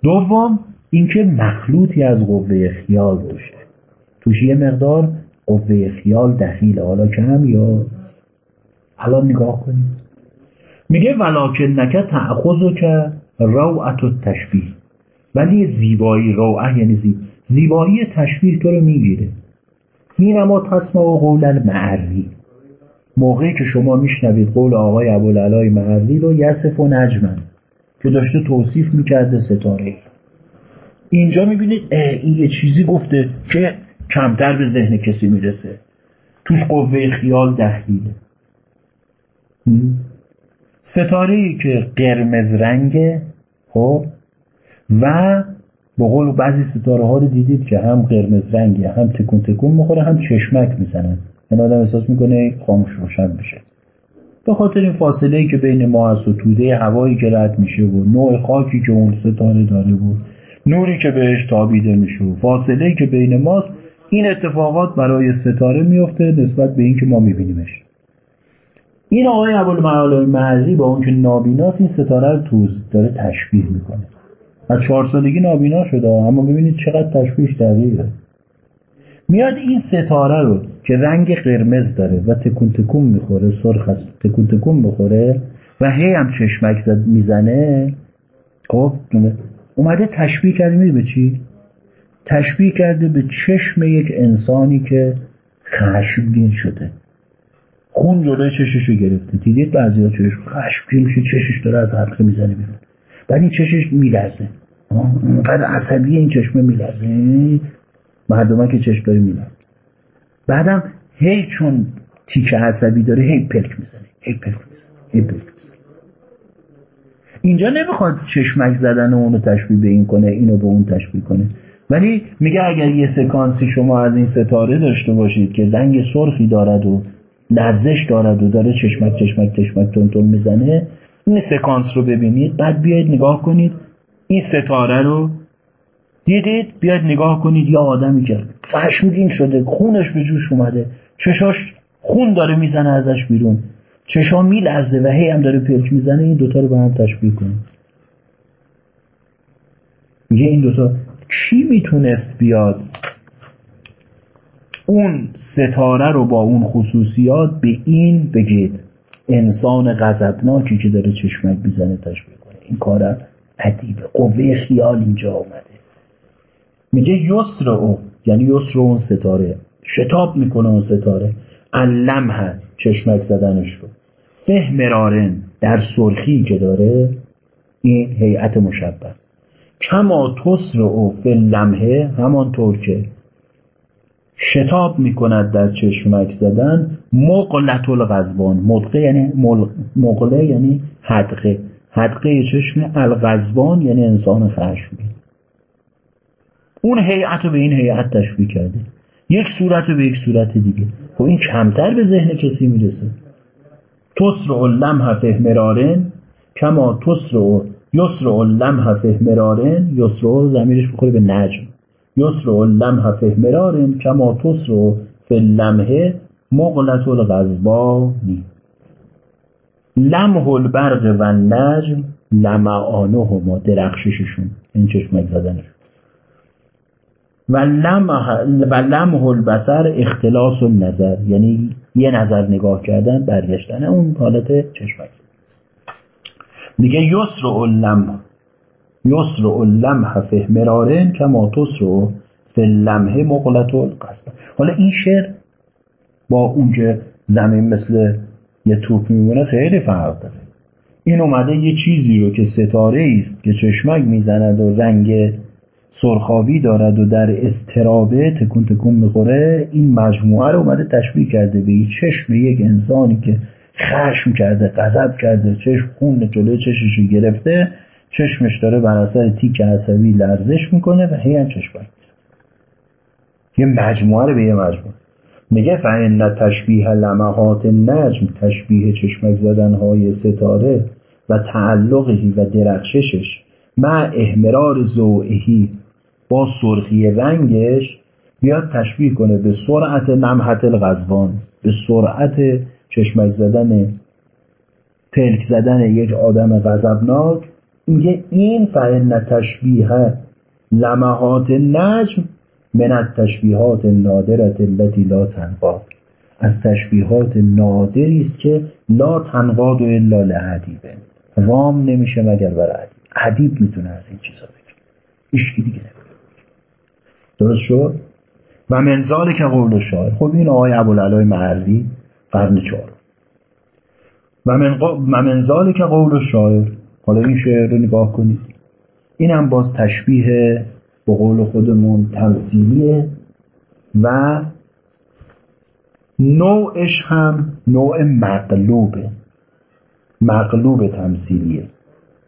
[SPEAKER 1] دوم اینکه مخلوطی از قوه خیال داشته. توش یه مقدار قوه خیال دخیل حالا کم یا؟ الان نگاه کنید میگه ولکن نکه تعخذ که روعت و تشبیه ولی زیبایی روعه یعنی زیب زیبایی تشبیه تو رو می‌گیره. این اما تسمع و قول المعری موقعی که شما میشنوید قول آقای ابوالعلای معری رو یسف و نجمن که داشته توصیف می‌کرده ستاره. اینجا می‌بینید این یه چیزی گفته که کمتر به ذهن کسی می‌رسه. توش قوه خیال دخیله ستاره ای که قرمز رنگه خب؟ و به قول بعضی ستاره ها رو دیدید که هم قرمز رنگه هم تکون تکون می‌خوره هم چشمک می‌زنن. این آدم احساس می‌کنه خاموش روشن بشه به خاطر این فاصله ای که بین ما از و توده هوایی که رد میشه و نوع خاکی که اون ستاره داره بود نوری که بهش تابیده میشه فاصله ای که بین ماست این اتفاقات برای ستاره میفته نسبت به اینکه ما میبینیمش. این آقای ابوالمعالی معری با اون که نابیناست این ستاره رو توز داره تشبیه می‌کنه. از چهار سالگی نابینا شده اما ببینید چقدر تشبیهش دقیقه. میاد این ستاره رو که رنگ قرمز داره و تکون تکون می‌خوره سرخ است تکون تکون می‌خوره و هی هم چشمک زد می‌زنه. خب اومده تشبیه کرده به چی؟ تشبیه کرده به چشم یک انسانی که خشمگین شده. خون جلوی چشش رو گرفته. دیدید بعضی ها چشم خشمگین میشه چشش داره از حلقه می‌زنه بیرون. بعد این چشش میلرزه. اونقدر عصبی این چشمه میلرزه. مردم که چشم داره میلرزه. بعدم هی چون تیک عصبی داره هی پلک می‌زنه. هی پلک می‌زنه. هی پلک می‌زنه. اینجا نمی‌خواد چشمک زدن اونو تشبیه به این کنه اینو به اون تشبیه کنه. ولی میگه اگر یه سکانسی شما از این ستاره داشته باشید که رنگ سرخی دارد و لرزش دارد و داره چشمک چشمک چشمک تون تون می‌زنه این سکانس رو ببینید بعد بیاید نگاه کنید. این ستاره رو دیدید؟ بیاید نگاه کنید یا آدمی که خشمگین شده خونش به جوش اومده. چشاش خون داره می‌زنه ازش بیرون. چشا میلرزه و هی هم داره پلک می‌زنه. این دوتا رو به هم تشبیه کنید. میگه این دوتا کی می‌تونست بیاد اون ستاره رو با اون خصوصیات به این بگید؟ انسان غضبناکی که داره چشمک می‌زنه تشبیه کنه این کار عدیبه قوه خیال اینجا آمده میگه یسر او یعنی یسر اون ستاره. شتاب می‌کنه اون ستاره. علمه چشمک زدنش رو. فهم مرارن در سرخی که داره این هیئت مشبه. کما تسر او فی لمحه همانطور که شتاب می‌کند در چشمک زدن. مقلت الغزبان مدقه یعنی مقله یعنی حدقه. حدقه چشم الغزبان یعنی انسان خشمگین اون هیئت رو به این هیئت تشبیه کرده. یک صورت به یک صورت دیگه. خب این کمتر به ذهن کسی می‌رسه. تسر اللمح فهمرارن کما تسر یسر اللمح فهمرارن یسر زمیرش بخوره به نجم. یسر اللمح فهمرارن کما تسر فی اللمحه مغلط الغزبانی لمح البرق و نجم لمعانه ما درخشششون. این چشمک زدنشون و لمح البصر اختلاس النظر. یعنی یه نظر نگاه کردن برگشتن اون حالت چشمک میگه یسر اللمح. یسر اللمح فهمرارن کما تسر فی اللمح مغلط القصب. حالا این شعر با اون که زمین مثل یه توپ میمونه خیلی فرق داره. این اومده یه چیزی رو که ستاره است که چشمک می‌زند و رنگ سرخاوی دارد و در استرابه تکون تکون می‌خوره این مجموعه رو اومده تشبیه کرده به چشم یک انسانی که خشم کرده غضب کرده چشم خون جلوی چشمش گرفته چشمش داره بر اثر تیک عصبی لرزش می‌کنه و هی هم چشمک یه مجموعه رو به یه مجموعه. میگه فعن تشبیه لمحات نجم تشبیه چشمک زدنهای ستاره و تعلقهی و درخششش مع احمرار زوئهی با سرخی رنگش بیاد تشبیه کنه به سرعت نمحت الغزوان به سرعت چشمک زدن پلک زدن یک آدم غضبناک میگه این فعن تشبیه لمحات نجم من التشبیهات نادرت التي لا تنقاد از تشبیهات نادری است که لا تنقاد و الا لعدیبه. رام نمیشه مگر بر عدیب. عدیب می‌تونه از این چیزا بگه. ایشکی دیگه درست شد؟ و منزال که قول شاعر خب این آقای ابوالعلای معروی قرن چهارم. و من منزال که قول شاعر حالا این شعر رو نگاه کنید. این هم باز تشبیه به قول خودمون تمثیلیه و نوعش هم نوع مقلوبه مقلوب تمثیلیه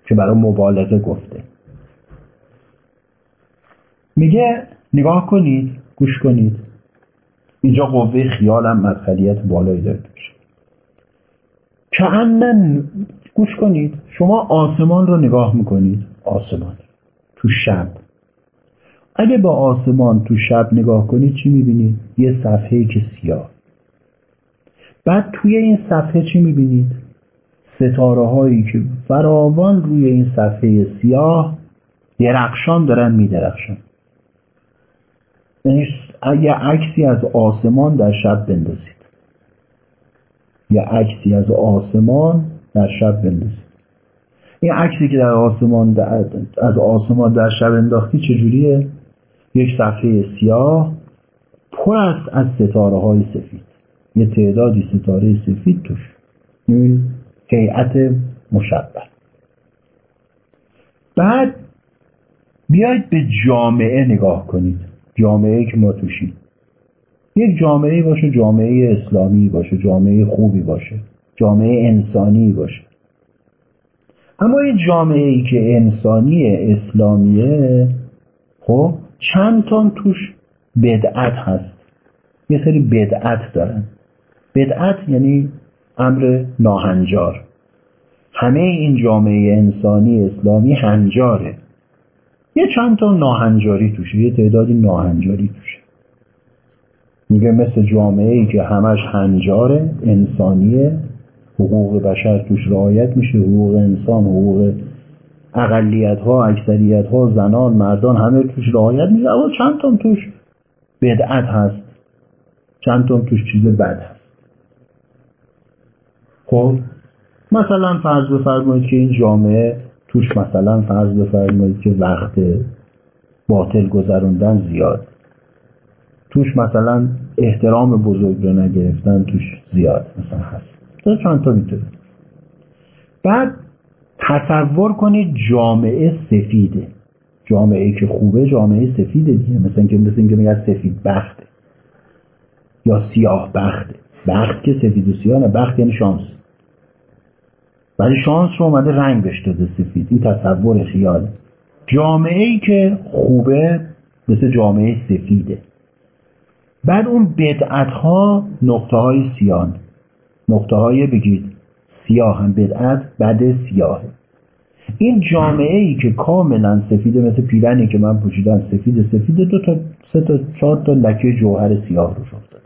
[SPEAKER 1] که برای مبالغه گفته. میگه نگاه کنید گوش کنید. اینجا قوه خیالم مدخلیت بالایی داره. که گوش کنید. شما آسمان رو نگاه می‌کنید. آسمان. تو شب. اگه با آسمان تو شب نگاه کنید چی می‌بینید؟ یه صفحه که سیاه. بعد توی این صفحه چی می‌بینید؟ ستاره هایی که فراوان روی این صفحه سیاه درخشان دارن میدرخشن. یعنی یه عکسی از آسمان در شب بندازید. یه عکسی از آسمان در شب بندازید این عکسی که در آسمان از آسمان در شب انداختی چجوریه؟ یک صفحه سیاه پر است از ستاره های سفید. یه تعدادی ستاره سفید توش. این هیئت مشبه. بعد بیاید به جامعه نگاه کنید. جامعه که ما توشیم. یک جامعه باشه جامعه اسلامی باشه جامعه خوبی باشه. جامعه انسانی باشه. اما این جامعه ای که انسانی اسلامیه خب چند تان توش بدعت هست. یه سری بدعت دارن. بدعت یعنی امر ناهنجار. همه این جامعه انسانی اسلامی هنجاره. یه چند تا ناهنجاری توشه یه تعدادی ناهنجاری توشه. میگه مثل جامعه ای که همش هنجاره انسانیه. حقوق بشر توش رعایت میشه. حقوق انسان حقوق اقلیت ها اکثریت ها زنان مردان همه توش رعایت میشه. اما چند تا توش بدعت هست. چند تا توش چیز بد هست. خب مثلا فرض بفرمایید که این جامعه توش مثلا فرض بفرمایید که وقت باطل گذروندن زیاد. توش مثلا احترام بزرگ رو نگرفتن توش زیاد مثلا هست. تو چند تا می‌تونه. بعد تصور کنید جامعه سفیده. جامعه که خوبه جامعه سفیده دیگه. مثلا که مثل اینکه میگه سفید بخته. یا سیاه بخته. بخت که سفید و سیاه نه بخت یعنی شانس. ولی شانس رو اومده رنگ بهش داده سفید. این تصور خیاله جامعه ای که خوبه مثل جامعه سفیده. بعد اون بدعت ها نقطه های سیان. نقطه های بگید. سیاه هم بدعت بد سیاهه این جامعه ای که کاملا سفیده مثل پیرنی که من پوشیدم سفید سفیده دو تا سه تا چهار تا لکه جوهر سیاه روش افتاده.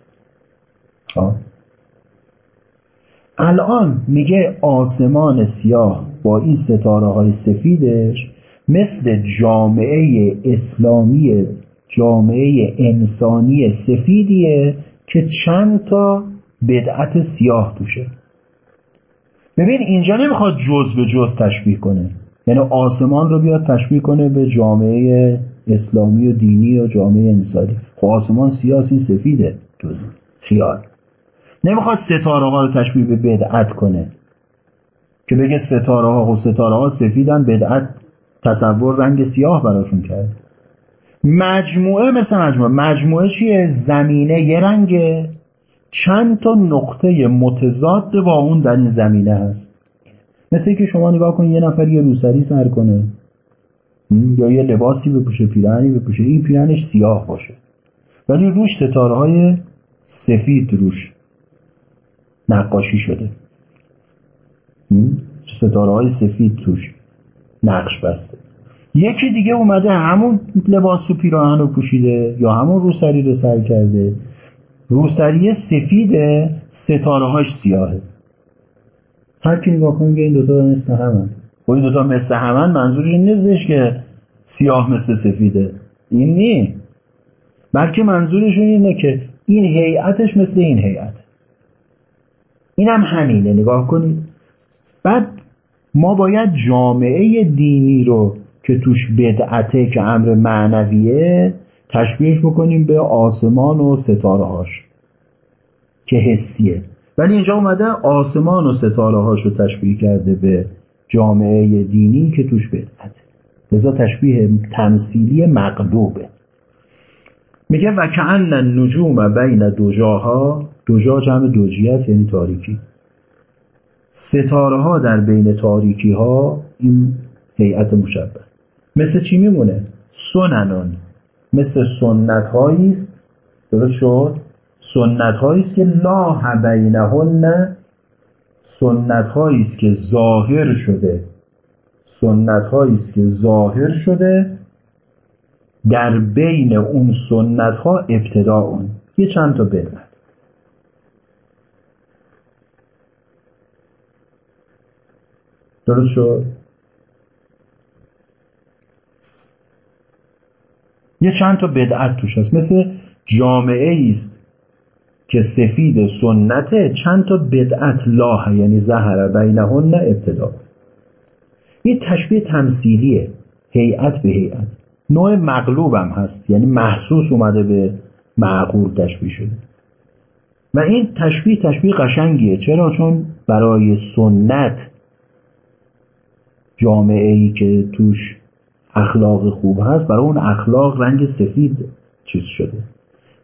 [SPEAKER 1] الان میگه آسمان سیاه با این ستاره های سفیدش مثل جامعه اسلامی جامعه انسانی سفیدیه که چند تا بدعت سیاه توشه. ببین اینجا نمی‌خواد جز به جز تشبیه کنه. یعنی آسمان رو بیاد تشبیه کنه به جامعه اسلامی و دینی و جامعه انسانی. خب آسمان سیاسی سفیده. جز خیال. نمی‌خواد ستاره ها رو تشبیه به بدعت کنه. که بگه ستاره ها و ستاره ها سفیدن بدعت تصور رنگ سیاه براشون کرد. مجموعه مثل مجموعه. مجموعه چیه؟ زمینه یه رنگه. چند تا نقطه متضاد با اون در این زمینه هست. مثل که شما نگاه کنید یه نفر یه روسری سر کنه. یا یه لباسی بپوشه پیرانی بپوشه این پیرانش سیاه باشه. ولی روش ستاره های سفید روش نقاشی شده. ستاره های سفید توش نقش بسته. یکی دیگه اومده همون لباس و پیراهن رو پوشیده یا همون روسری رو سر کرده. روسری سفیده ستاره هاش سیاهه. هر کی نگاه کنید این دوتا مثل همن. خب این دوتا مثل همن منظورش این نیستش که سیاه مثل سفیده. این نی بلکه منظورشون اینه که این هیئتش مثل این هیئت. این هم همینه نگاه کنید. بعد ما باید جامعه دینی رو که توش بدعته که امر معنویه تشبیهش بکنیم به آسمان و ستاره هاش که حسیه. ولی اینجا اومده آسمان و ستاره هاش رو تشبیه کرده به جامعه دینی که توش بدعته لذا تشبیه تمثیلی مقلوبه میگه و کعن نجوم بین دوجاها دوجا جمع دوجی است یعنی تاریکی. ستاره ها در بین تاریکی ها این هیئت مشبه. مثل چی میمونه؟ سننون مثل سنت است. درست شد؟ سنت است که لا بینهن سنت است که ظاهر شده. سنت است که ظاهر شده. در بین اون سنت ها ابتدا اون. یه چند تا بدعت درست شد؟ یه چند تا بدعت توش هست. مثل جامعه است که سفید سنته چند تا بدعت لاه یعنی زهر بینهن ابتدا. این تشبیه تمثیلیه. هیئت به هیئت. نوع مغلوب هم هست. یعنی محسوس اومده به معقول تشبیه شده. و این تشبیه تشبیه قشنگیه. چرا؟ چون برای سنت جامعه ای که توش اخلاق خوب هست برای اون اخلاق رنگ سفید چیز شده.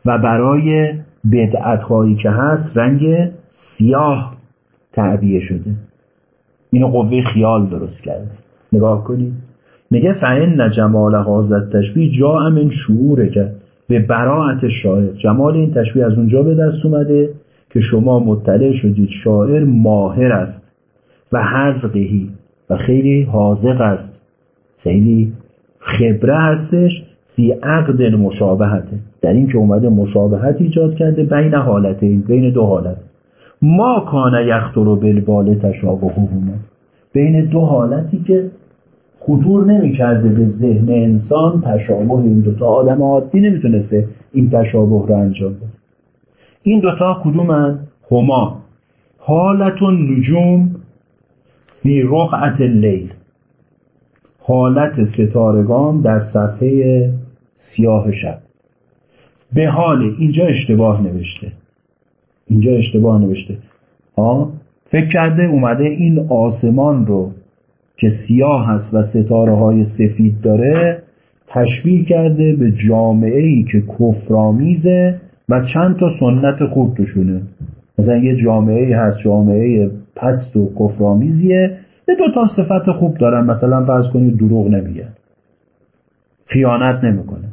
[SPEAKER 1] و برای بدعت هایی که هست رنگ سیاه تعبیه شده. اینو قوه خیال درست کرده. نگاه کنید. میگه فعن جمال حاضر تشبیه جا من شعوره که به براعت شاعر. جمال این تشبیه از اونجا به دست اومده که شما مطلع شدید شاعر ماهر است و حزقهی و خیلی حاضق است. خیلی خبره هستش فی عقد مشابهته. در این که اومده مشابهت ایجاد کرده بین حالتین بین دو حالت. ما کان یختر و بلبال تشابه بین دو حالتی که خطور نمی‌کرده به ذهن انسان تشابه این دوتا آدم عادی نمی‌تونسته این تشابه رو انجام بده. این دوتا کدومن؟ هما. حالت نجوم فی رقعت لیل حالت ستارگان در صفحه سیاه شب. به حال اینجا اشتباه نوشته. اینجا اشتباه نوشته. ها فکر کرده اومده این آسمان رو که سیاه هست و ستاره های سفید داره تشبیه کرده به جامعه ای که کفرآمیزه و چند تا سنت خوب توشونه مثلا یه جامعه ای هست جامعه پست و کفرآمیزیه یه دو تا صفت خوب دارن. مثلا فرض کنید دروغ نمیگن خیانت نمی‌کنه.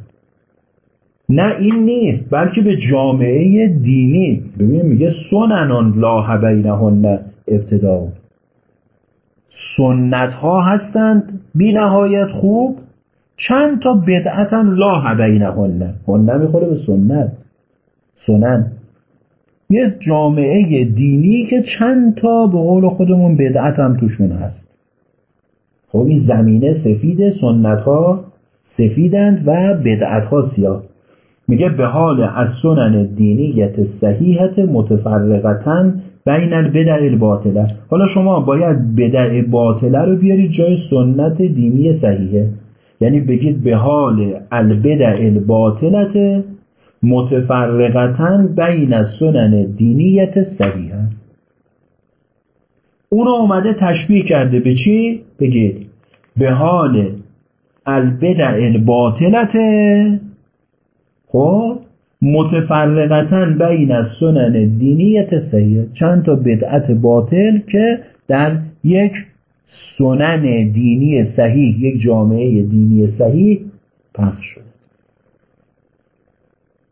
[SPEAKER 1] نه این نیست. بلکه به جامعه دینی. ببین میگه سننان لاه بینهن ابتدا. سنت ها هستند. بی نهایت خوب. چند تا بدعتن لاه بینهن هن می‌خوره به سنت. سنن. یه جامعه دینی که چند تا به قول خودمون بدعت هم توشون هست. خب این زمینه سفید سنت ها سفیدند و بدعت ها سیاه. میگه به حال از سنن دینیت صحیحت متفرقتن بین البدع الباطله. حالا شما باید بدع باطله رو بیارید جای سنت دینی صحیحه. یعنی بگید به حال البدع الباطلت متفرقتن بین سنن دینیت صحیحه اون اومده تشبیه کرده به چی؟ بگید به حال البدع الباطلت. خب؟ متفرقتن بین سنن دینیت صحیح چند تا بدعت باطل که در یک سنن دینی صحیح یک جامعه دینی صحیح پخش شده.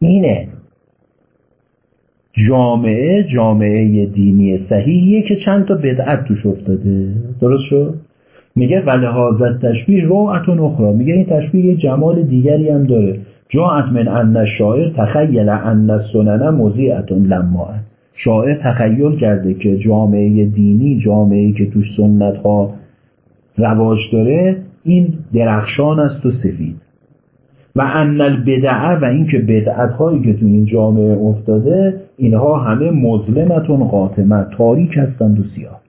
[SPEAKER 1] اینه. جامعه جامعه دینی صحیحیه که چند تا بدعت توش افتاده. درست شد؟ میگه حاضر تشبیه روعتون اخرى میگه این تشبیه یه جمال دیگری هم داره. جاعت من ان شاعر تخیل ان السنن مزیعتون لما شاعر تخیل کرده که جامعه دینی جامعه که توش سنت ها رواج داره این درخشان است و سفید. و ان البدعه و اینکه بدعت هایی که تو این جامعه افتاده اینها همه مظلمتون قاطمه تاریک هستند و سیاه.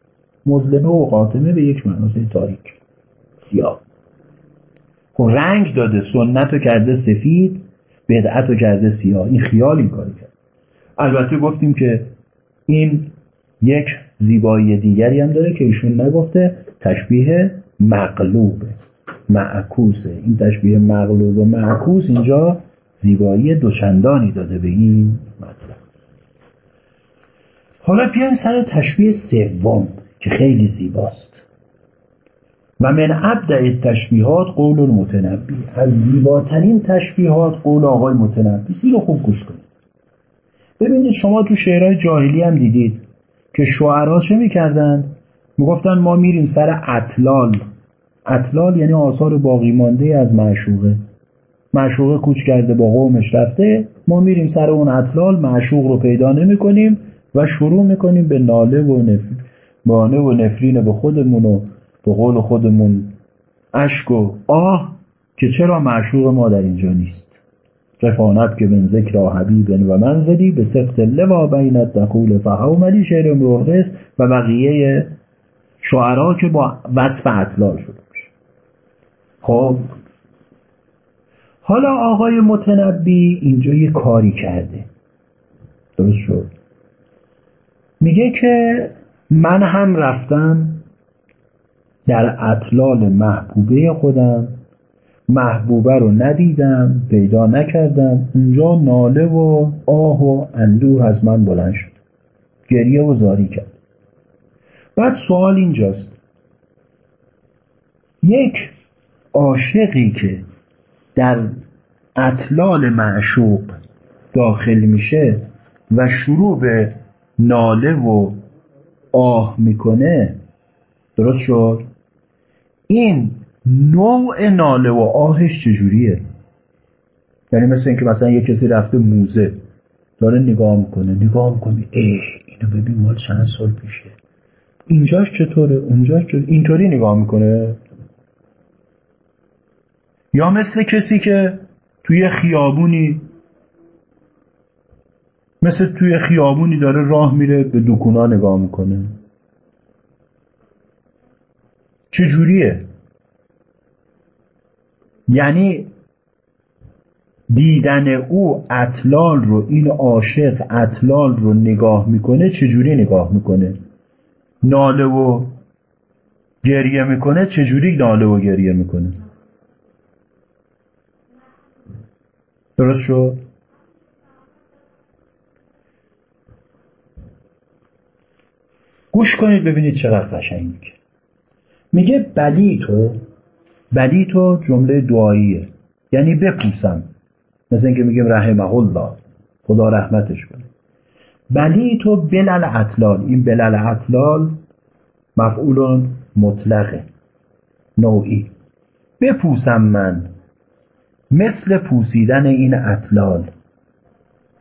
[SPEAKER 1] مظلمه و قاطمه به یک معنی تاریک سیاه. خب رنگ داده سنت رو کرده سفید بدعت رو کرده سیاه. این خیال این کاری کرد. البته گفتیم که این یک زیبایی دیگری هم داره که ایشون نگفته تشبیه مغلوبه. معکوسه. این تشبیه مغلوب و معکوس اینجا زیبایی دوچندانی داده به این مطلب. حالا بیایم سر تشبیه سوم که خیلی زیباست. و من ابدع تشبیهات قول المتنبی. از زیباترین تشبیهات قول آقای متنبی. اینو خوب گوش کنید. ببینید شما تو شعرهای جاهلی هم دیدید که شعرها چه می‌کردن می‌گفتن ما میریم سر اطلال. اطلال یعنی آثار باقی مانده از معشوقه. معشوقه کوچ کرده با قومش رفته. ما میریم سر اون اطلال معشوق رو پیدا نمی کنیم و شروع می‌کنیم به ناله و نفرین بانه و نفرین به خودمون و به قول خودمون اشک و آه که چرا معشوق ما در اینجا نیست. رفانت که من ذکر حبیب و منزلی به سخت لوا بینت دخول فهوملی شعر امروه و بقیه شعرها که با وصف اطلال باشه خب. حالا آقای متنبی اینجا یه کاری کرده. درست شد. میگه که من هم رفتم در اطلال محبوبه خودم. محبوبه رو ندیدم پیدا نکردم. اونجا ناله و آه و اندوه از من بلند شد. گریه و زاری کرد. بعد سوال اینجاست. یک عاشقی که در اطلال معشوق داخل میشه و شروع به ناله و آه می‌کنه درست شد؟ این نوع ناله و آهش چجوریه؟ یعنی مثل اینکه مثلا یه کسی رفته موزه داره نگاه می‌کنه نگاه می‌کنه ای اینو ببین مال چند سال پیشه. اینجاش چطوره؟ اونجاش چطوره؟ اینطوری نگاه می‌کنه؟ یا مثل کسی که توی خیابونی مثل توی خیابونی داره راه میره به دکونا نگاه می‌کنه. چجوریه؟ یعنی دیدن او اطلال رو این عاشق اطلال رو نگاه می‌کنه چجوری نگاه می‌کنه؟ ناله و گریه می‌کنه چجوری ناله و گریه می‌کنه؟ درست شد؟ گوش کنید ببینید چقدر قشنگ. میگه میگه بلی تو بلی تو جمله دعاییه. یعنی بپوسم مثل اینکه میگیم رحمه الله. خدا رحمتش کنه. بلی تو بلل اطلال. این بلل اطلال مفعول مطلقه. نوعی. بپوسم من. مثل پوسیدن این اطلال.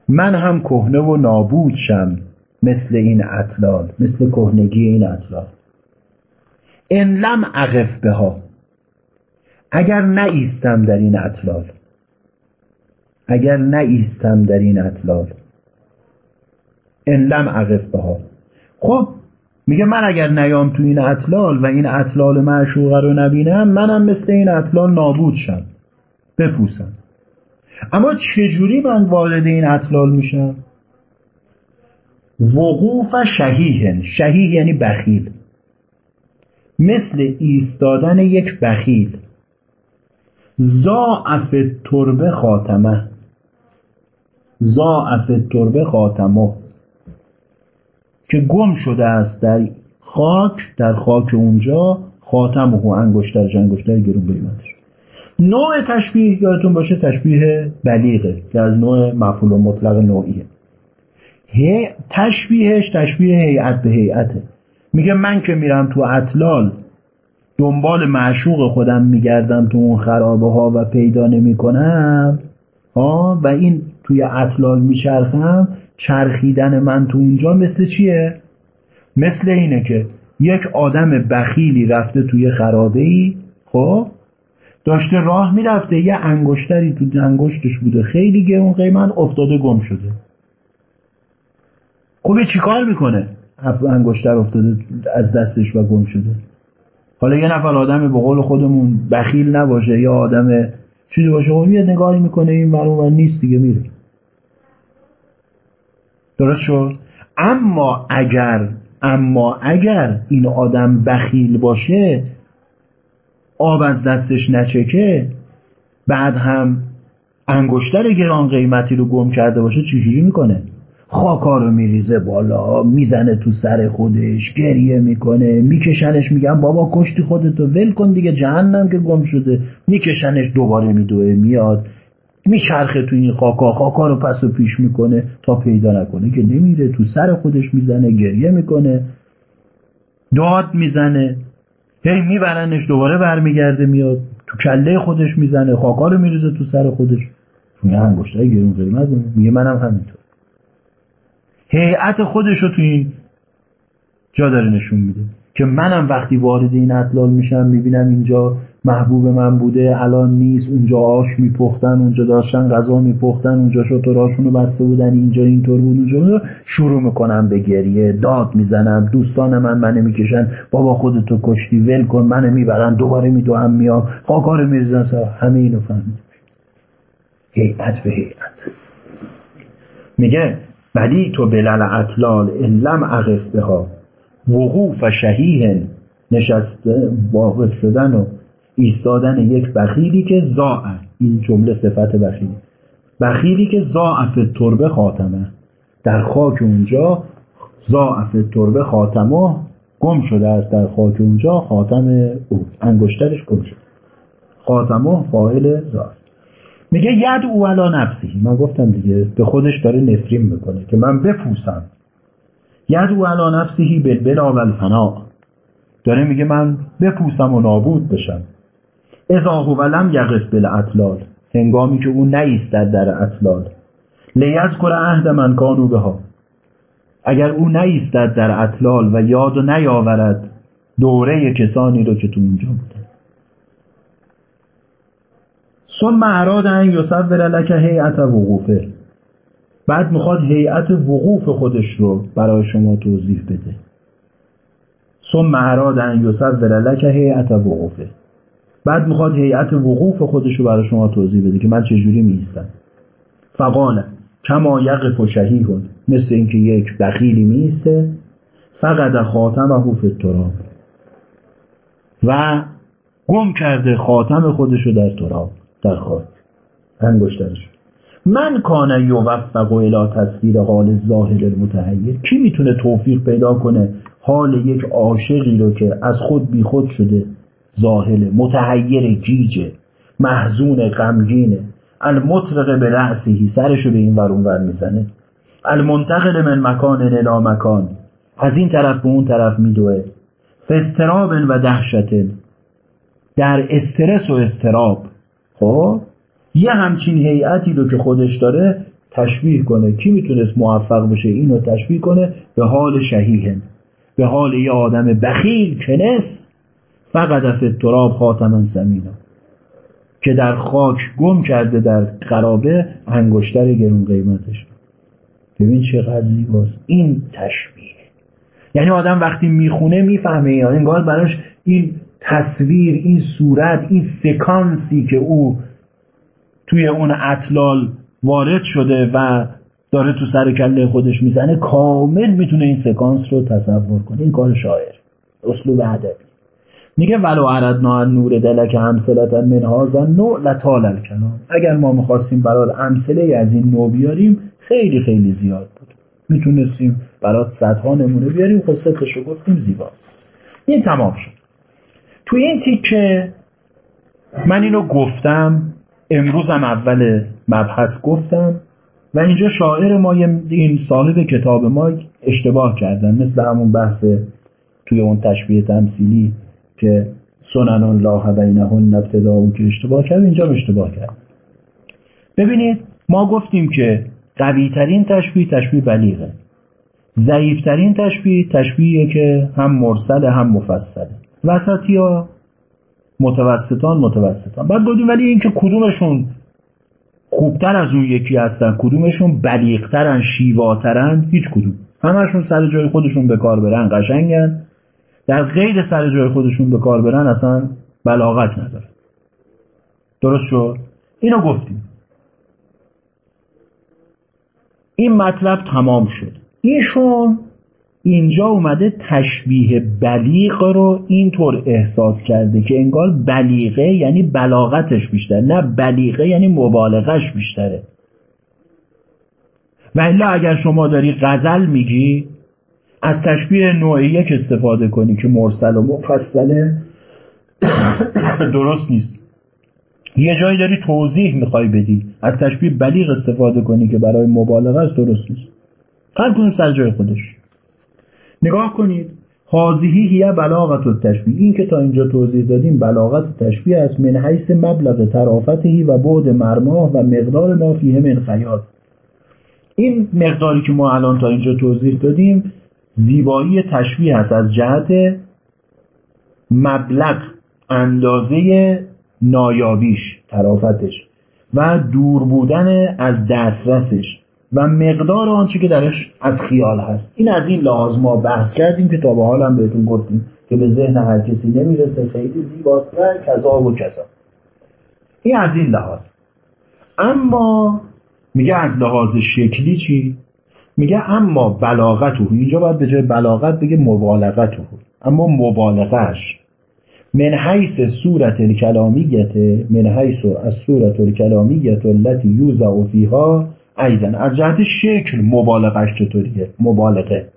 [SPEAKER 1] من هم کهنه و نابود شم مثل این اطلال مثل کهنگی این اطلال. ان لم اقف بها. اگر نایستم در این اطلال. اگر نایستم در این اطلال. ان لم اقف بها. خب میگه من اگر نیام تو این اطلال و این اطلال معشوقه رو نبینم منم مثل این اطلال نابود شم. بپوسم اما چجوری من وارد این اطلال میشم؟ وقوف شهیهن شهیه یعنی بخیل. مثل ایستادن یک بخیل. زاعف تربه خاتمه. زاعف تربه خاتمه. که گم شده است در خاک در خاک اونجا خاتم و انگشتر گرون قیمتش نوع تشبیه یادتون باشه تشبیه بلیغه که از نوع مفعول مطلق نوعیه. تشبیهش تشبیه هیئت به هیئته. میگه من که میرم تو اطلال دنبال معشوق خودم میگردم تو اون خرابه ها و پیدا نمی‌کنم ها؟ و این توی اطلال میچرخم چرخیدن من تو اونجا مثل چیه؟ مثل اینه که یک آدم بخیلی رفته توی خرابه ای خب؟ داشته راه می‌رفته. یه انگشتری تو انگشتش بوده. خیلی گرون قیمت افتاده گم شده. خوبه چیکار می‌کنه؟ انگشتر افتاده از دستش و گم شده. حالا یه نفر آدم به قول خودمون بخیل نباشه یا آدم چیزی باشه. خب یه نگاهی می‌کنه این و نیست دیگه میره. درست شد؟ اما اگر اما اگر این آدم بخیل باشه آب از دستش نچکه بعد هم انگشتر گران قیمتی رو گم کرده باشه چجوری می‌کنه؟ خاکا رو میریزه بالا می‌زنه تو سر خودش گریه می‌کنه میکشنش میگن بابا کشتی خودتو ول کن دیگه جهنم که گم شده. میکشنش دوباره میدوه میاد میچرخه تو این خاکا خاکا رو پس و پیش می‌کنه تا پیدا نکنه که نمیره تو سر خودش می‌زنه گریه می‌کنه داد می‌زنه. هی میبرنش دوباره برمیگرده میاد تو کله خودش می‌زنه خاکا رو میریزه تو سر خودش. میگه انگشتای گرون قیمت میگه منم همینطور. هیئت خودش رو تو این جا داره نشون میده. که منم وقتی وارد این اطلال میشم می‌بینم اینجا محبوب من بوده الان نیست اونجا آش میپختن اونجا داشتن غذا میپختن اونجا شطوراشون رو بسته بودن اینجا اینطور بود اونجا شروع می‌کنم به گریه داد می‌زنم دوستان من منو می‌کشن بابا خودتو کشتی ول کن منو می‌برن دوباره میدوهم میام خاکار میریزن همه اینو فهمید هیئت به هیئت. میگه بلی تو بلل اطلال ان لم اقف بها وقوف شهیه نشسته واقف شدن و ایستادن یک بخیلی که زاع این جمله صفت بخیلی. بخیلی که زاعف تربه خاتمه. در خاک اونجا زاعف تربه خاتمه گم شده است. در خاک اونجا خاتم او. انگشترش گم شده. خاتمه فاعل زاست میگه ید او علا نفسی من گفتم دیگه به خودش داره نفرین می‌کنه که من بپوسم. ید او علا نفسی بالبلا و الفنا داره میگه من بپوسم و نابود بشم. ازا و لم یقف اطلال هنگامی که او نیستد در اطلال. لیذکر عهد من کانو بها. اگر او نیستد در اطلال و یاد و نیاورد دوره کسانی رو که تو اونجا بودن ثم اراد ان یصور لک هیئت وقوفه. بعد می‌خواد هیئت وقوف خودش رو برای شما توضیح بده. ثم اراد ان یصور لک هیئت وقوفه. بعد می‌خواد هیئت وقوف خودش رو برای شما توضیح بده که من چجوری میستم فقال کما یقف و شهیهون مثل اینکه یک بخیلی میسته فقط خاتم فی التراب. و گم کرده خاتم خودش رو در تراب در خاک. انگشترش. من کان یوفق الى تصویر حال ظاهر المتحیر کی می‌تونه توفیق پیدا کنه حال یک عاشقی رو که از خود بیخود شده ظاهر متحیر گیجه محزون غمگینه المطرق به رأسهی سرشو به این ورون ور می‌زنه؟ المنتقل من مکان الى مکان از این طرف به اون طرف میدوه. فستراب و دهشت در استرس و استراب خب؟ یه همچین هیئتی رو که خودش داره تشبیه کنه. کی می‌تونست موفق بشه؟ اینو تشبیه کنه. به حال شهیهن به حال یه آدم بخیل کنس فقط تراب خاتما سمینا. که در خاک گم کرده در قرابه انگشتر گرون قیمتش. ببین چقدر زیباست. این تشبیه. یعنی آدم وقتی می‌خونه می‌فهمه یا انگار براش این تصویر این صورت این سکانسی که او توی اون اطلال وارد شده و داره تو سر کله خودش می‌زنه کامل می‌تونه این سکانس رو تصور کنه. این کار شاعر اسلوب ادبی. میگه ولو اردنا نور دلک همسلت من هازا نوع لطال الکلام اگر ما می‌خواستیم برات امثله از این نوع بیاریم خیلی خیلی زیاد بود. می‌تونستیم برات صدها نمونه بیاریم. خب ستشو گفتیم زیبا. این تمام شد. تو این تیکه من اینو گفتم امروزم اول مبحث گفتم و اینجا شاعر ما این صاحب کتاب ما اشتباه کردن. مثل همون بحث توی اون تشبیه تمثیلی که سنن الله بینهن ابتدا که اشتباه کرد اینجا اشتباه کرد. ببینید ما گفتیم که قوی ترین تشبیه تشبیه بلیغه. ضعیفترین تشبیه تشبیه که هم مرسل هم مفصله وسطی ها متوسطان متوسطان. بعد گفتیم ولی اینکه کدومشون خوبتر از اون یکی هستن کدومشون بلیغترن شیواترن هیچ کدوم. همشون سر جای خودشون به کار برن قشنگن. در غیر سر جای خودشون به کار برن اصلا بلاغت نداره درست شد؟ اینو گفتیم. این مطلب تمام شد. ایشون اینجا اومده تشبیه بلیغ رو اینطور احساس کرده که انگار بلیغه یعنی بلاغتش بیشتر نه بلیغه یعنی مبالغش بیشتره. و الا اگر شما داری غزل میگی از تشبیه نوع یک استفاده کنی که مرسل و مفصله درست نیست. یه جایی داری توضیح می‌خوای بدی از تشبیه بلیغ استفاده کنی که برای مبالغه است درست نیست. هر کنیم سر جای خودش. نگاه کنید. حاضیهی هیه بلاغت و تشبیه این که تا اینجا توضیح دادیم بلاغت تشبیه است من حیث مبلغ ترافتهی و بعد مرماه و مقدار ما فیه من خیاط. این مقداری که ما الان تا اینجا توضیح دادیم زیبایی تشبیه است. از جهت مبلغ اندازه نایابیش ترافتش و دور بودن از دسترسش. و مقدار آنچه که درش از خیال هست. این از این لحاظ ما بحث کردیم که تا به حال هم بهتون گفتیم که به ذهن هر کسی نمی‌رسه. خیلی زیباست و کذا و کذا. این از این لحاظ. اما میگه از لحاظ شکلی چی؟ میگه اما بلاغت اینجا باید به جای بلاغت بگه مبالغت اما مبالغش من حیث صورت الکلامیت من حیث از صورت الکلامیت التي یوزع فیها ایزن از جهت شکل مبالغش چطوریه مبالغه.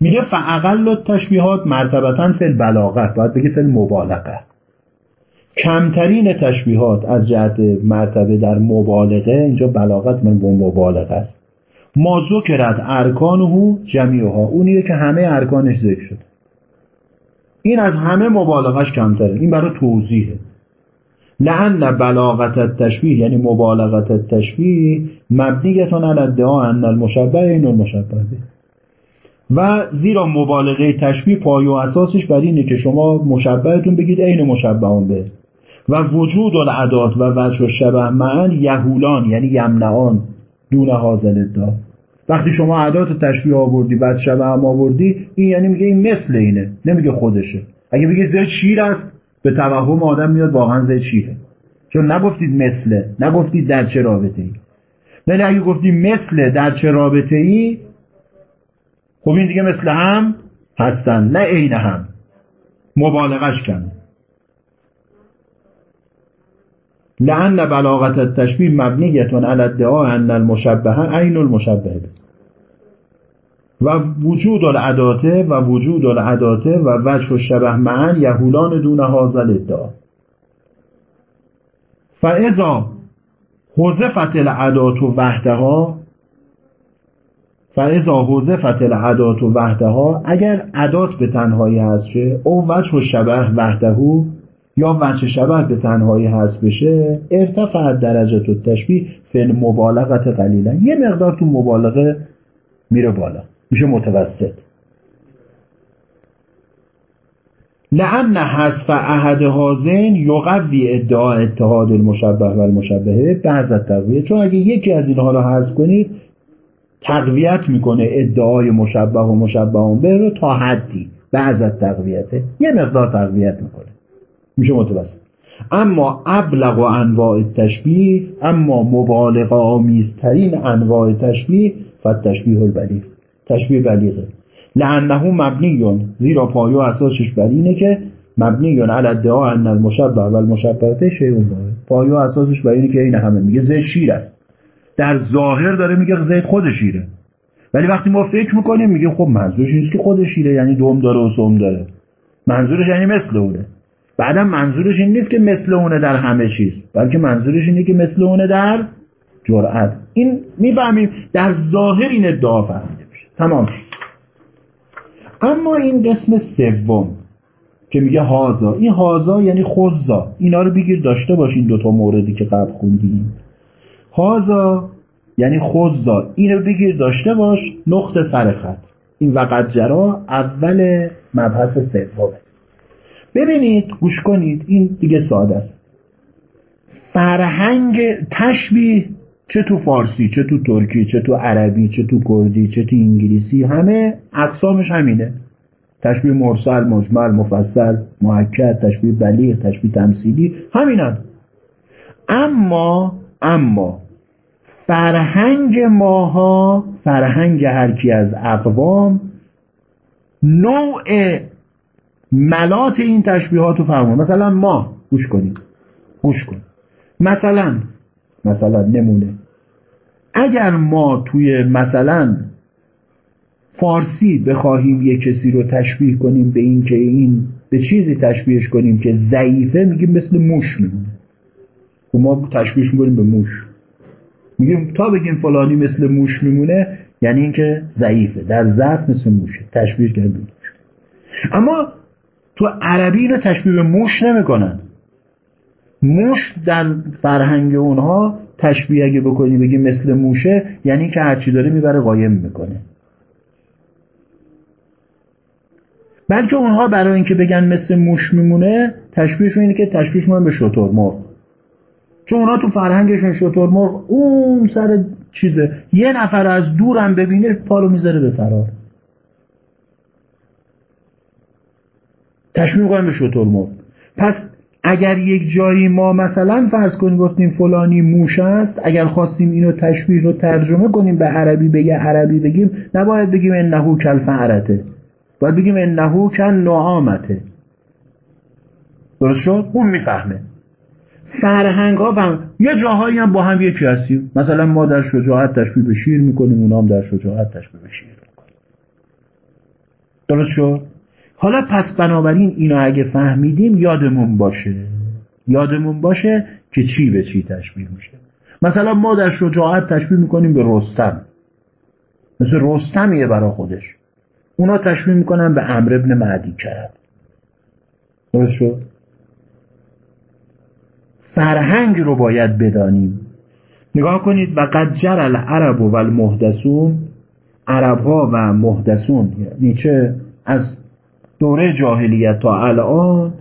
[SPEAKER 1] میگه فاقل تشبیهات مرتبتا فی البلاغه باید بگه فی المبالغه. کمترین تشبیهات از جهت مرتبه در مبالغه اینجا بلاغت من به مبالغه است. ما ذکرت ارکانه جمیعها. اونیه که همه ارکانش ذکر شده. این از همه مبالغش کمتره. این برای توضیحه. لعن بلاغت تشبیه یعنی مبالغت تشبیه مبنیتون علی ادعا ان المشبه این المشبه و زیرا مبالغه تشبیه پای و اساسش بر اینه که شما مشبهتون بگید عین مشبهان به. و وجود العدات و وجه شبه معن یهولان یعنی یمنعان دون حاضر ادعا وقتی شما عدات تشبیه آوردی بعد شبه هم آوردی این یعنی میگه این مثل اینه نمیگه خودشه. اگه بگی زید شیر است به توهم آدم میاد واقعا زید شیره چون نگفتید مثله نگفتید در چه رابطه ای ولی اگه گفتی مثل در چه رابطه ای خب این دیگه مثل هم هستن نه عین هم. مبالغش کن. لعن بلاغت التشبیه مبنیتون علی ادعا ان المشبه عین المشبه. و وجود العداته و وجود العداته و وجه و شبه معن یهولان دون هازل ادعا فاذا حذفت العدات و وحدها فاذا حذفت العدات و وحدها اگر عدات به تنهایی هست شه او وجه و شبه وحدهو یا وجه شبه به تنهایی هست بشه ارتفع درجه تو تشبیه فی مبالغت قلیلا. یه مقدار تو مبالغه میره بالا. میشه متوسط. لعن حذف احد هازین یقوی ادعا اتحاد المشبه و المشبهه بعض تقویه چون اگه یکی از اینها رو حذف کنید تقویت می‌کنه ادعای مشبه و مشبه به رو تا حدی بعض تقویته. یه مقدار تقویت می‌کنه. میشه متوسط. اما ابلغ و انواع تشبیه اما مبالغ آمیزترین انواع تشبیه فتشبیه البلیغ. تشبیه بلیغه. لعنه مبنیون زیرا پایو اساسش بر اینه که مبنیون علی ادعا ان المشبه و المشبهه شیء پایو اساسش بر اینه که این همه میگه. زید شیر است. در ظاهر داره میگه زید خود شیره. ولی وقتی ما فکر می‌کنیم میگه خب منظورش نیست که خود شیره یعنی دوم داره و سوم داره. منظورش یعنی مثل اونه. بعدم منظورش این نیست که مثل اونه در همه چیز بلکه منظورش اینه که مثل اونه در جرأت. این می‌فهمیم در ظاهر این ادعا فهمیده. میشه تمام شد. اما این قسم سوم که میگه هازا این هازا یعنی خوزا اینا رو بگیر داشته باشین دوتا موردی که قبل خوندیم. هازا یعنی خوزا اینو بگیر داشته باش نقطه سر خط. این وقت جرا اول مبحث سومه. ببینید گوش کنید این دیگه ساده است. فرهنگ تشبیه چه تو فارسی چه تو ترکی چه تو عربی چه تو کردی چه تو انگلیسی همه اقسامش همینه. تشبیه مرسل مجمل مفصل محکد تشبیه بلیغ تشبیه تمثیلی همینن اما اما فرهنگ ماها فرهنگ هرکی از اقوام نوع ملات این تشبیهات رو فرمان مثلا ما گوش کنید. گوش کن مثلا مثلا نمونه. اگر ما توی مثلا فارسی بخواهیم یه کسی رو تشبیه کنیم به این که این به چیزی تشبیهش کنیم که ضعیفه میگیم مثل موش میمونه. و خب ما تشبیهش می‌کنیم به موش. میگیم تا بگیم فلانی مثل موش میمونه یعنی اینکه ضعیفه. در ضعف مثل موشه. تشبیه کردیم اما تو عربی اینو تشبیه به موش نمی‌کنن. موش در فرهنگ اونها تشبیه اگه بکنی بگی مثل موشه یعنی که هرچی داره می‌بره قایم می‌کنه. بلکه اونها برای اینکه بگن مثل موش میمونه تشبیهشون اینه که تشبیهش به شطور مرغ. چون اونا تو فرهنگشون شطور مرغ اون سر چیزه. یه نفر از دورم ببینه پارو می‌ذاره به فرار. تشبیه می‌کنن به شطور مرغ. پس اگر یک جایی ما مثلا فرض کنیم گفتیم فلانی موش است اگر خواستیم اینو تشبیه رو ترجمه کنیم به عربی بگه عربی بگیم نباید بگیم انهو کل فعرته باید بگیم انهو کل نعامته درست شد؟ اون می‌فهمه. فرهنگ ها فهم یه جاهایی هم با هم یکی هستیم. مثلا ما در شجاعت تشبیه به شیر می‌کنیم اونا هم در شجاعت تشبیه به شیر می‌کنیم درست شد؟ حالا پس بنابراین اینو اگه فهمیدیم یادمون باشه. یادمون باشه که چی به چی تشبیه میشه. مثلا ما در شجاعت تشبیه می‌کنیم به رستم. مثل رستمیه برا خودش. اونا تشبیه می‌کنن به امر ابن معدی کرد. درست شد؟ فرهنگ رو باید بدانیم. نگاه کنید و قد جر العرب و المحدثون عرب ها و محدثون. یعنی چه؟ از دوره جاهلیت تا الان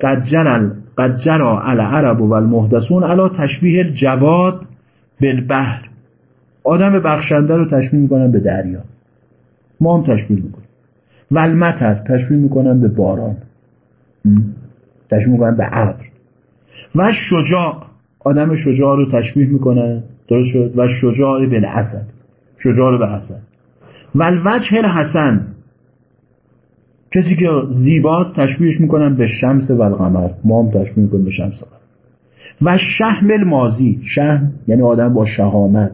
[SPEAKER 1] قد جر قد جرا العرب و المحدثون علا تشبیه الجواد بالبحر. آدم بخشنده رو تشبیه می‌کنن به دریا. ما هم تشبیه می‌کنیم. و المطر تشبیه می‌کنن به باران. تشبیه می‌کنن به ابر. و شجاع. آدم شجاع رو تشبیه می‌کنن درست شد؟ و شجاع به اسد شجاع به اسد. و الوجه الحسن. کسی که زیباست تشبیهش می‌کنن به شمس و القمر ما هم تشبیه می‌کنیم به شمس و شهم المازی شهم یعنی آدم با شهامت.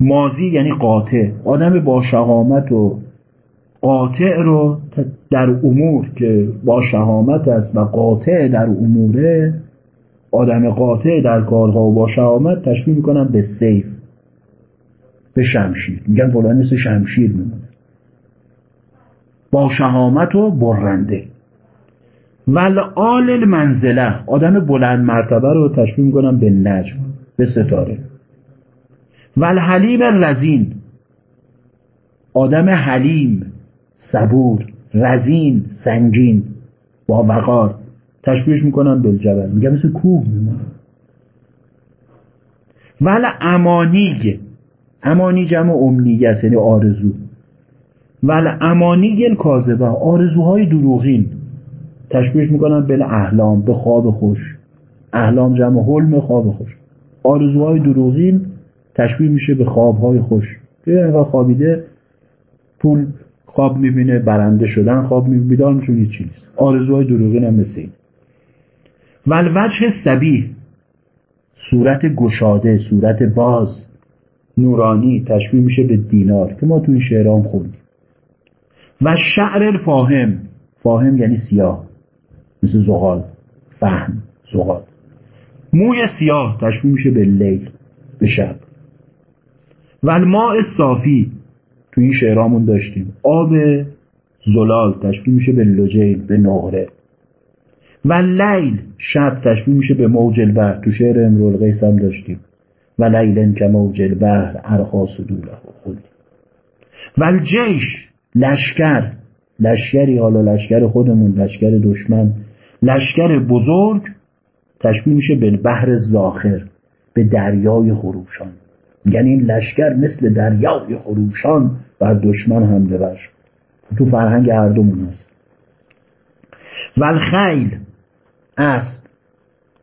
[SPEAKER 1] مازی یعنی قاطع. آدم با شهامت و قاطع رو در امور که با شهامت است و قاطع در اموره آدم قاطع در کارها و با شهامت تشبیه می‌کنن به سیف به شمشیر. میگن فلان مثل شمشیر میمونه با شهامت و برنده ول آل المنزله. آدم بلند مرتبه رو تشبیه می‌کنن به نجم به ستاره. ول حلیم رزین آدم حلیم صبور رزین سنگین با وقار. تشبیهش می‌کنن بالجبل میگن مثل کوه ول امانیگ امانی جمع امنیگه است یعنی آرزو. ول امانی کاذبه. آرزوهای دروغین. تشبیهش می‌کنن بل احلام به خواب خوش. احلام جمع حلم خواب خوش. آرزوهای دروغین تشبیه میشه به خوابهای خوش. یه خوابیده پول خواب می‌بینه برنده شدن خواب می‌بینه بیدار میشه هیچ چیز آرزوهای دروغین هم مثل این. ول وجه سبیه. صورت گشاده صورت باز. نورانی تشبیه میشه به دینار که ما تو این شعرام خوندیم. و شعر الفاهم. فاهم یعنی سیاه. مثل زغال. فهم. زغال. موی سیاه تشبیه میشه به لیل به شب. و الماء صافی تو این شعرامون داشتیم. آب زلال تشبیه میشه به لجیل به نقره. و لیل شب تشبیه میشه به موج البحر. تو شعر امرول قیس هم داشتیم. و لیلن که موج البحر ارخا خود و الجیش لشکر لشکری حالا لشکر خودمون لشکر دشمن لشکر بزرگ تشبیه میشه به بحر زاخر به دریای خروشان. یعنی این لشکر مثل دریای خروشان بر دشمن حمله بر تو فرهنگ هر دومون هست. و خیل اسب.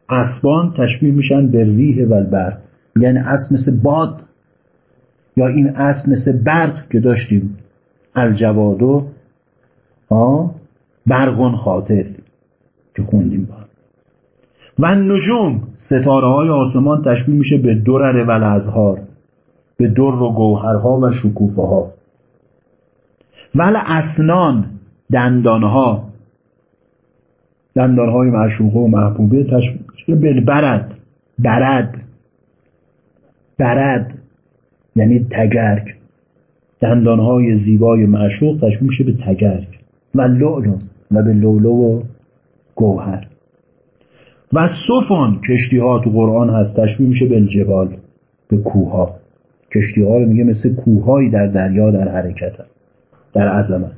[SPEAKER 1] اسبان تشبیه میشن به ریح و البر یعنی اسب مثل باد یا این اسب مثل برق که داشتیم. الجوادو برقون خاطر که خوندیم با. و نجوم ستاره های آسمان تشبیه میشه به درر و به در و گوهرها و شکوفه ها ول اسنان دندانها. دندانهای معشوقه و محبوبه تشبیه به برد. برد. برد. یعنی تگرگ. دندانهای زیبای معشوق تشبیه میشه به تگرگ و لولو و به لولو و گوهر. و صفان کشتی ها تو قرآن هست تشبیه میشه به جبال به کوها کشتی ها رو میگه مثل کوههایی در دریا در حرکت در عظمت.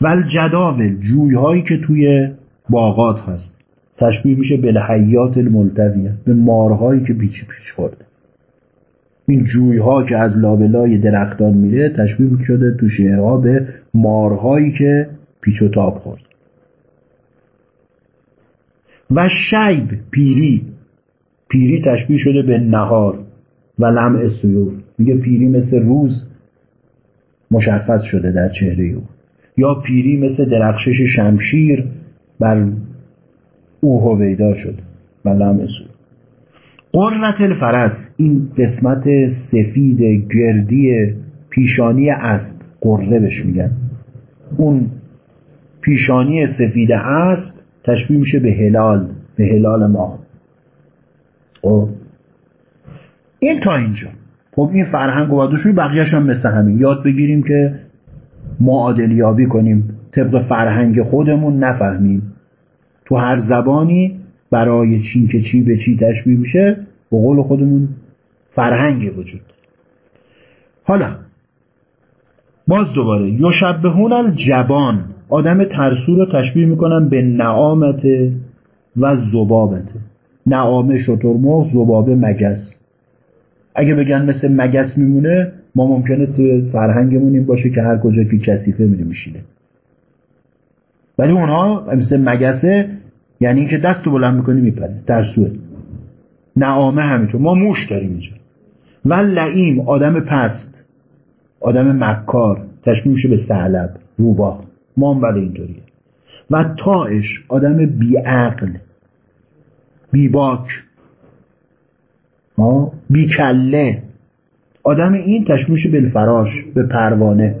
[SPEAKER 1] و الجداول جویهایی که توی باغات هست تشبیه میشه به الحیات الملتویه به مارهایی که پیچ پیچ خورده. این جویها که از لابلای درختان میره تشبیه شده تو شعرها به مارهایی که پیچ و تاب خورد. و شیب پیری. پیری تشبیه شده به نهار و لمع سیور میگه پیری مثل روز مشخص شده در چهره او. یا پیری مثل درخشش شمشیر بر او هویدا شد و لم قررت الفرس. این قسمت سفید گردی پیشانی اسب قره بهش میگن. اون پیشانی سفید اسب تشبیه میشه به هلال به هلال ما. خب؟ این تا اینجا. خب این فرهنگ و بقیهش بقیهش هم مثل همین. یاد بگیریم که معادلیابی کنیم طبق فرهنگ خودمون نفهمیم. تو هر زبانی برای چین که چی به چی تشبیه میشه؟ به قول خودمون فرهنگ وجود حالا باز دوباره یشبهون الجبان. آدم ترسو رو تشبیه می‌کنن به نعامت و زبابته نعامه شترمرغ زبابه مگس. اگه بگن مثل مگس میمونه ما ممکنه تو فرهنگمون این باشه که هر کجا که کسیفه میره میشینه ولی اونها مثل مگسه یعنی اینکه دست بلند می‌کنی میپره ترسوه نعامه همینطور. ما موش داریم اینجا. و لعیم آدم پست. آدم مکار. تشبیه میشه به سعلب روبا. ما هم بله اینطوریه. و تاش آدم بیعقل. بیباک. بیکله. آدم این تشبیه میشه بالفراش به پروانه.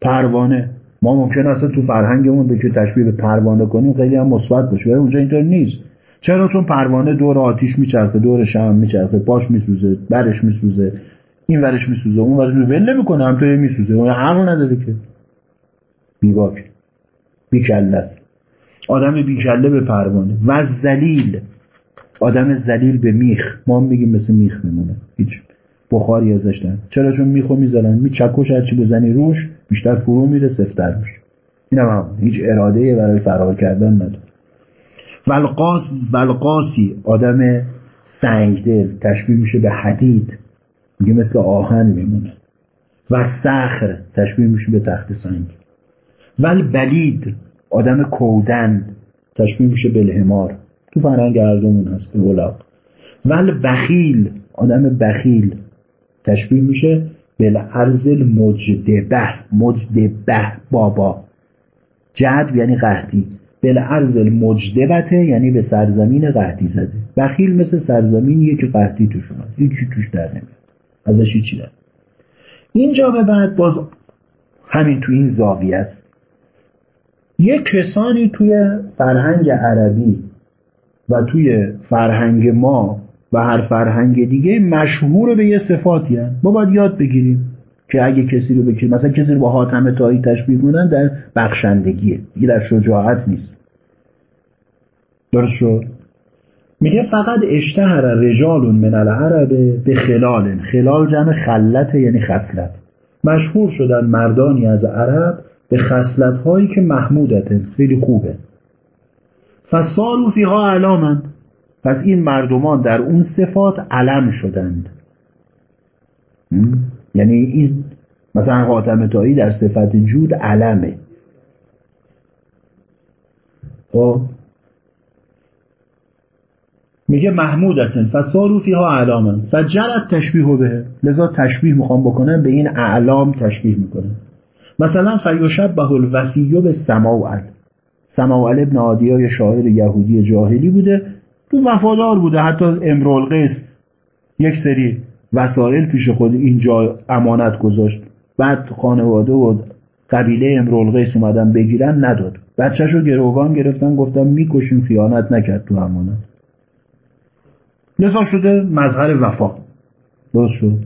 [SPEAKER 1] پروانه. ما ممکن است تو فرهنگمون به تشبیه به پروانه کنیم خیلی هم مثبت باشه. ولی اونجا اینطور نیست. چرا؟ چون پروانه دور آتیش میچرخه دور شم میچرخه پاش میسوزه برش میسوزه این ورش میسوزه اون ورش میسوزه. ول نمی‌کنه تو میسوزه. اون حق نداره که. بیواک بیکله است. آدم بیکله به پروانه. و زلیل آدم زلیل به میخ. ما میگیم مثل میخ میمونه. هیچ بخاری ازش چرا؟ چون میخو می‌ذارن. می چکش هرچی بزنی روش بیشتر فرو میره سفتر میشه. این هم, هیچ اراده برای فرار کردن نداره. ولقاس ولقاسی آدم سنگدل تشبیه میشه به حدید. میگه مثل آهن میمونه. و سخر تشبیه میشه به تخت سنگ. ول بلید آدم کودن تشبیه میشه به الهمار تو فرهنگ هردومون هست به غلاق ول بخیل آدم بخیل تشبیه میشه به عرض مجدبه بابا. جد یعنی قهدی بالعرض المجدبته یعنی به سرزمین قهدی زده. بخیل مثل سرزمینیه که قهدی توش اومد. هیچی توش در نمیاد. ازش هیچی در اینجا به بعد باز همین تو این زاویه است. یه کسانی توی فرهنگ عربی و توی فرهنگ ما و هر فرهنگ دیگه مشهور به یه صفاتی هست ما باید یاد بگیریم که اگه کسی رو بکنیم مثلا کسی رو با حاتم تایی تشبیه کنن در بخشندگیه. دیگه در شجاعت نیست. درست شد؟ میگه فقط اشتهر رجال من العرب به خلال خلال جمع خلته یعنی خصلت. مشهور شدن مردانی از عرب به خصلت هایی که محمودته خیلی خوبه. فسارو فیها علامند پس این مردمان در اون صفات علم شدند. یعنی این مثلا حاتم تایی در صفت جود علمه. خب؟ میگه محمودتن فسارو فیها اعلامن فجرت تشبیه به لذا تشبیه می‌خوام بکنم به این اعلام تشبیه می‌کنم. مثلا فیوشب به الوفیو به سماوعل سماوعل ابن عادیه شاعر یهودی جاهلی بوده. تو وفادار بوده. حتی امرول قیس یک سری وسایل پیش خود اینجا امانت گذاشت. بعد خانواده و قبیله امرول قیس اومدن بگیرن نداد. بچهش رو گروگان گرفتن گفتن می‌کشیم خیانت نکرد تو امانت. لذا شده مظهر وفا. درست شد.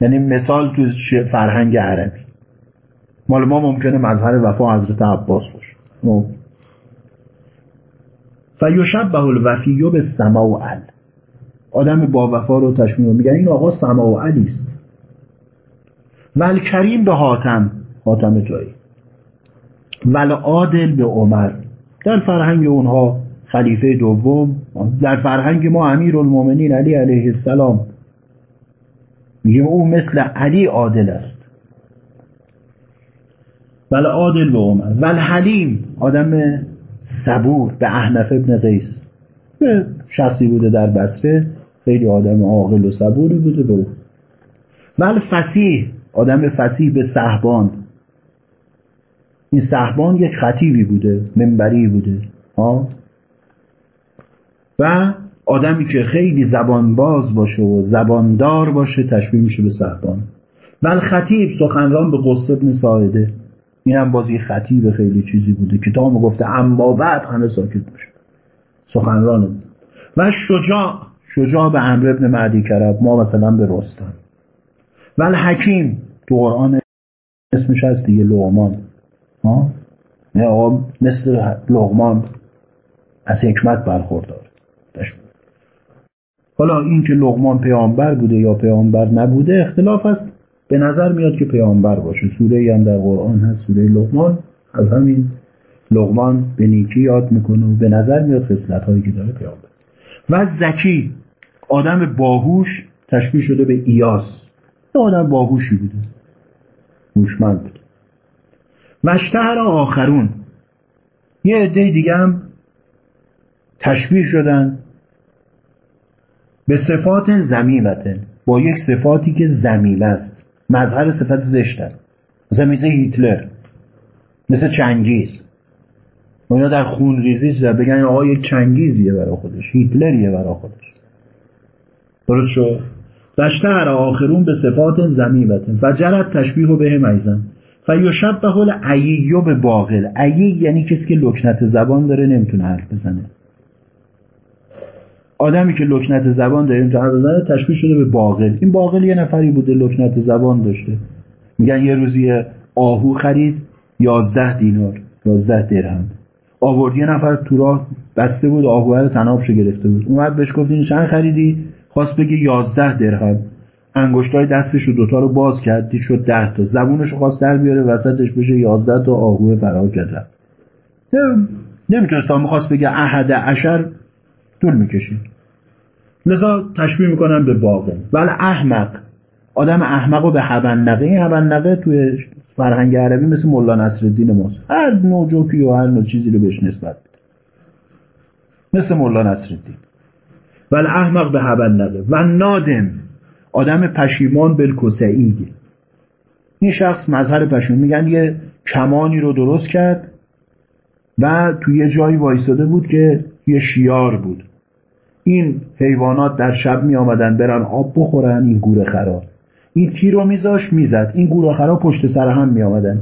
[SPEAKER 1] یعنی مثال تو فرهنگ عربی. مال ما ممکنه مظهر وفا حضرت عباس باشه. خب. فیشبه الوفیو به سماوعل آدم با وفا رو تشمیه میگن این آقا سماوعلی است. ول کریم به حاتم. حاتم توی ول عادل به عمر. در فرهنگ اونها خلیفه دوم در فرهنگ ما امیر المومنین علی علیه السلام. میگه او مثل علی عادل است. ول عادل به عمر. ول حلیم آدم صبور به احنف ابن قیس. به شخصی بوده در بسره خیلی آدم عاقل و صبوری بوده به ول فسیح آدم فسیح به صحبان. این صحبان یک خطیبی بوده منبری بوده. ها؟ و آدمی که خیلی زبان باز باشه و زباندار باشه تشبیه میشه به صحبان. و خطیب سخنران به قصه ابن ساعده. این بازی خطیب خیلی چیزی بوده. کتاب گفته اما بعد همه ساکت باشه. سخنران و شجاع شجاع به امر ابن معدی کرب ما مثلا به رستم و حکیم تو قرآن اسمش هست دیگه لغمان ها؟ آقا مثل لغمان از حکمت برخوردار. حالا این که لغمان پیامبر بوده یا پیامبر نبوده اختلاف است به نظر میاد که پیامبر باشه. سوره هم در قرآن هست سوره لغمان از همین لغمان به نیکی یاد می‌کنه و به نظر میاد خصلت هایی که داره پیامبر. و زکی آدم باهوش تشبیه شده به ایاس. آدم باهوشی بوده. هوشمند بوده. مشتهر آخرون. یه عده دیگه هم تشبیه شدن به صفات زمیمته با یک صفاتی که زمین است. مظهر صفت زشتن مثل مثل هیتلر مثل چنگیز. اینا در خون ریزی بگن آقا یک چنگیزیه برای خودش. هیتلریه برای خودش. درست شد؟ هر آخرون به صفات زمیمته و جرد تشبیه به هم ایزن. فیشب به حال عییو به باقل. عیی یعنی کسی که لکنت زبان داره نمی‌تونه حرف بزنه. آدمی که لکنت زبان داره حرف بزنه تشبیه شده به باقل این باقل یه نفری بوده لکنت زبان داشته. میگن یه روزی آهو خرید یازده دینار یازده درهم. آورد. یه نفر تو راه بسته بود آهو رو تنابشو گرفته بود. اومد بهش گفت این چند خریدی؟ خواست بگه یازده درهم. انگشتای دستش رو دوتا رو باز کرد دید شد ده تا. زبونش خواست در بیاره وسطش بشه یازده تا آهوه فرار کرد. نمی‌تونست تا می‌خواست بگه احد عشر طول می‌کشید لذا تشبیه می‌کنم به باقی ولی احمق. آدم احمق رو به هبنقه این هبنقه توی فرهنگ عربی مثل مولا نصرالدین ماست. هر نوع جوکی و هر نوع چیزی رو بهش نسبت بده مثل مولا نصرالدین. ولی احمق به هبنقه و نادم. آدم پشیمان بالکسعی این شخص مظهر پشیمان میگن یه کمانی رو درست کرد و توی یه جایی وایستاده بود که یه شیار بود. این حیوانات در شب می آمدن برن آب بخورن این گوره خرا. این تیر رو میذاش می‌زد. این گوره خرا پشت سر هم می آمدن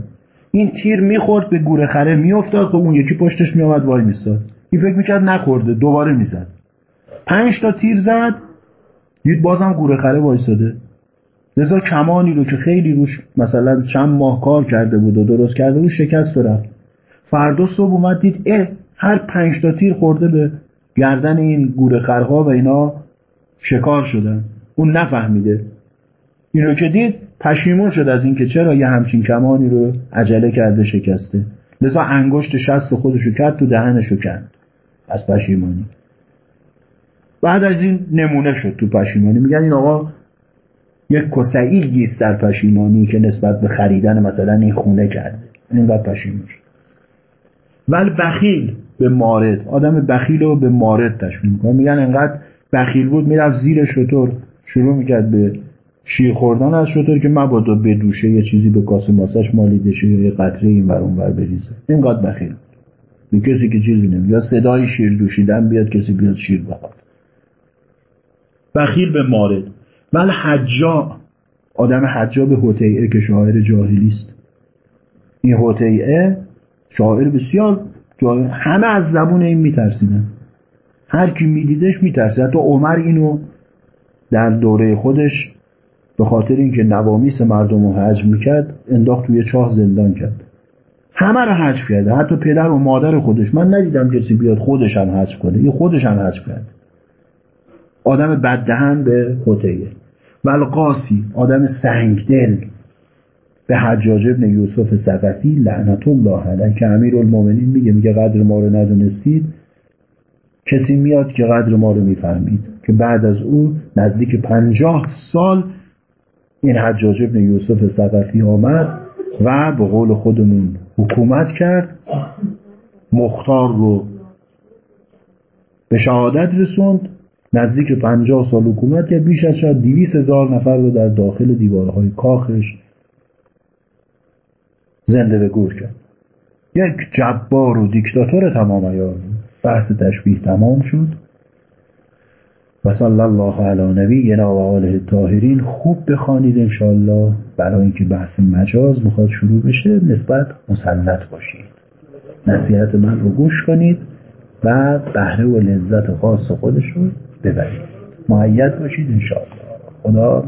[SPEAKER 1] این تیر می‌خورد به گوره خره میافتاد خب اون یکی پشتش میآمد وای میستاد. این فکر می‌کرد نخورده دوباره می‌زد. پنج تا تیر زد. دید بازم گوره خره وایستاده. لذا کمانی رو که خیلی روش مثلا چند ماه کار کرده بود و درست کرده بود شکست رفت. فردا صبح اومد دید اه هر پنج تا تیر خورده به گردن این گوره خرها و اینا شکار شدن. اون نفهمیده. اینو که دید پشیمون شد از اینکه چرا یه همچین کمانی رو عجله کرده شکسته. لذا انگشت شست خودشو کرد تو دهنشو کرد از پشیمانی. بعد از این نمونه شد تو پشیمانی. میگن این آقا یک کسعی است در پشیمانی که نسبت به خریدن مثلا این خونه کرده. اینقدر پشیمون شد. ول بخیل. به مارد. آدم بخیل رو به مارد تشبیه می‌کنه. میگن انقدر بخیل بود می‌رفت زیر شطور. شروع می‌کرد به شیر خوردن از شطور که مبادا بدوشه یه چیزی به کاسه ماسش مالیده شه یه قطره این بر اون بر بریزه. اینقدر بخیل به کسی که چیزی نمید یا صدای شیر دوشیدن بیاد کسی بیاد شیر بخواد. بخیل به مارد. ول حجا آدم حجا به هتیعه که شاعر جاهلی است. این هتیعه شاعر بسیار جاهل همه از زبون این میترسیدن. هر کی میدیدش میترسید. حتی عمر اینو در دوره خودش به خاطر اینکه نوامیس مردم رو حجم می‌کرد انداخت توی چاه زندان کرد. همه رو حجم کرده حتی پدر و مادر خودش. من ندیدم کسی بیاد خودش هم حجم کنه. این خودش هم حجم کرد. آدم بددهن به هتیه ولقاسی آدم سنگدل. به حجاج ابن یوسف سقفی لعنت الله علیه که امیر المومنین میگه میگه قدر ما رو ندونستید. کسی میاد که قدر ما رو می‌فهمید که بعد از او نزدیک پنجاه سال این حجاج ابن یوسف سقفی آمد و به قول خودمون حکومت کرد. مختار رو به شهادت رسوند. نزدیک پنجاه سال حکومت کرد. بیش از شاید دیویس هزار نفر رو در داخل دیوارهای کاخش زنده به گور کرد. یک جبار و دیکتاتور تمام ایار بحث تشبیه تمام شد. و صلی الله علی نبینا و آله الطاهرین خوب بخوانید انشاءالله. برای اینکه بحث مجاز می‌خواد شروع بشه نسبت مسلط باشید. نصیحت من رو گوش کنید و بهره و لذت خاص خودش رو ببرید. معید باشید انشاءالله. خدا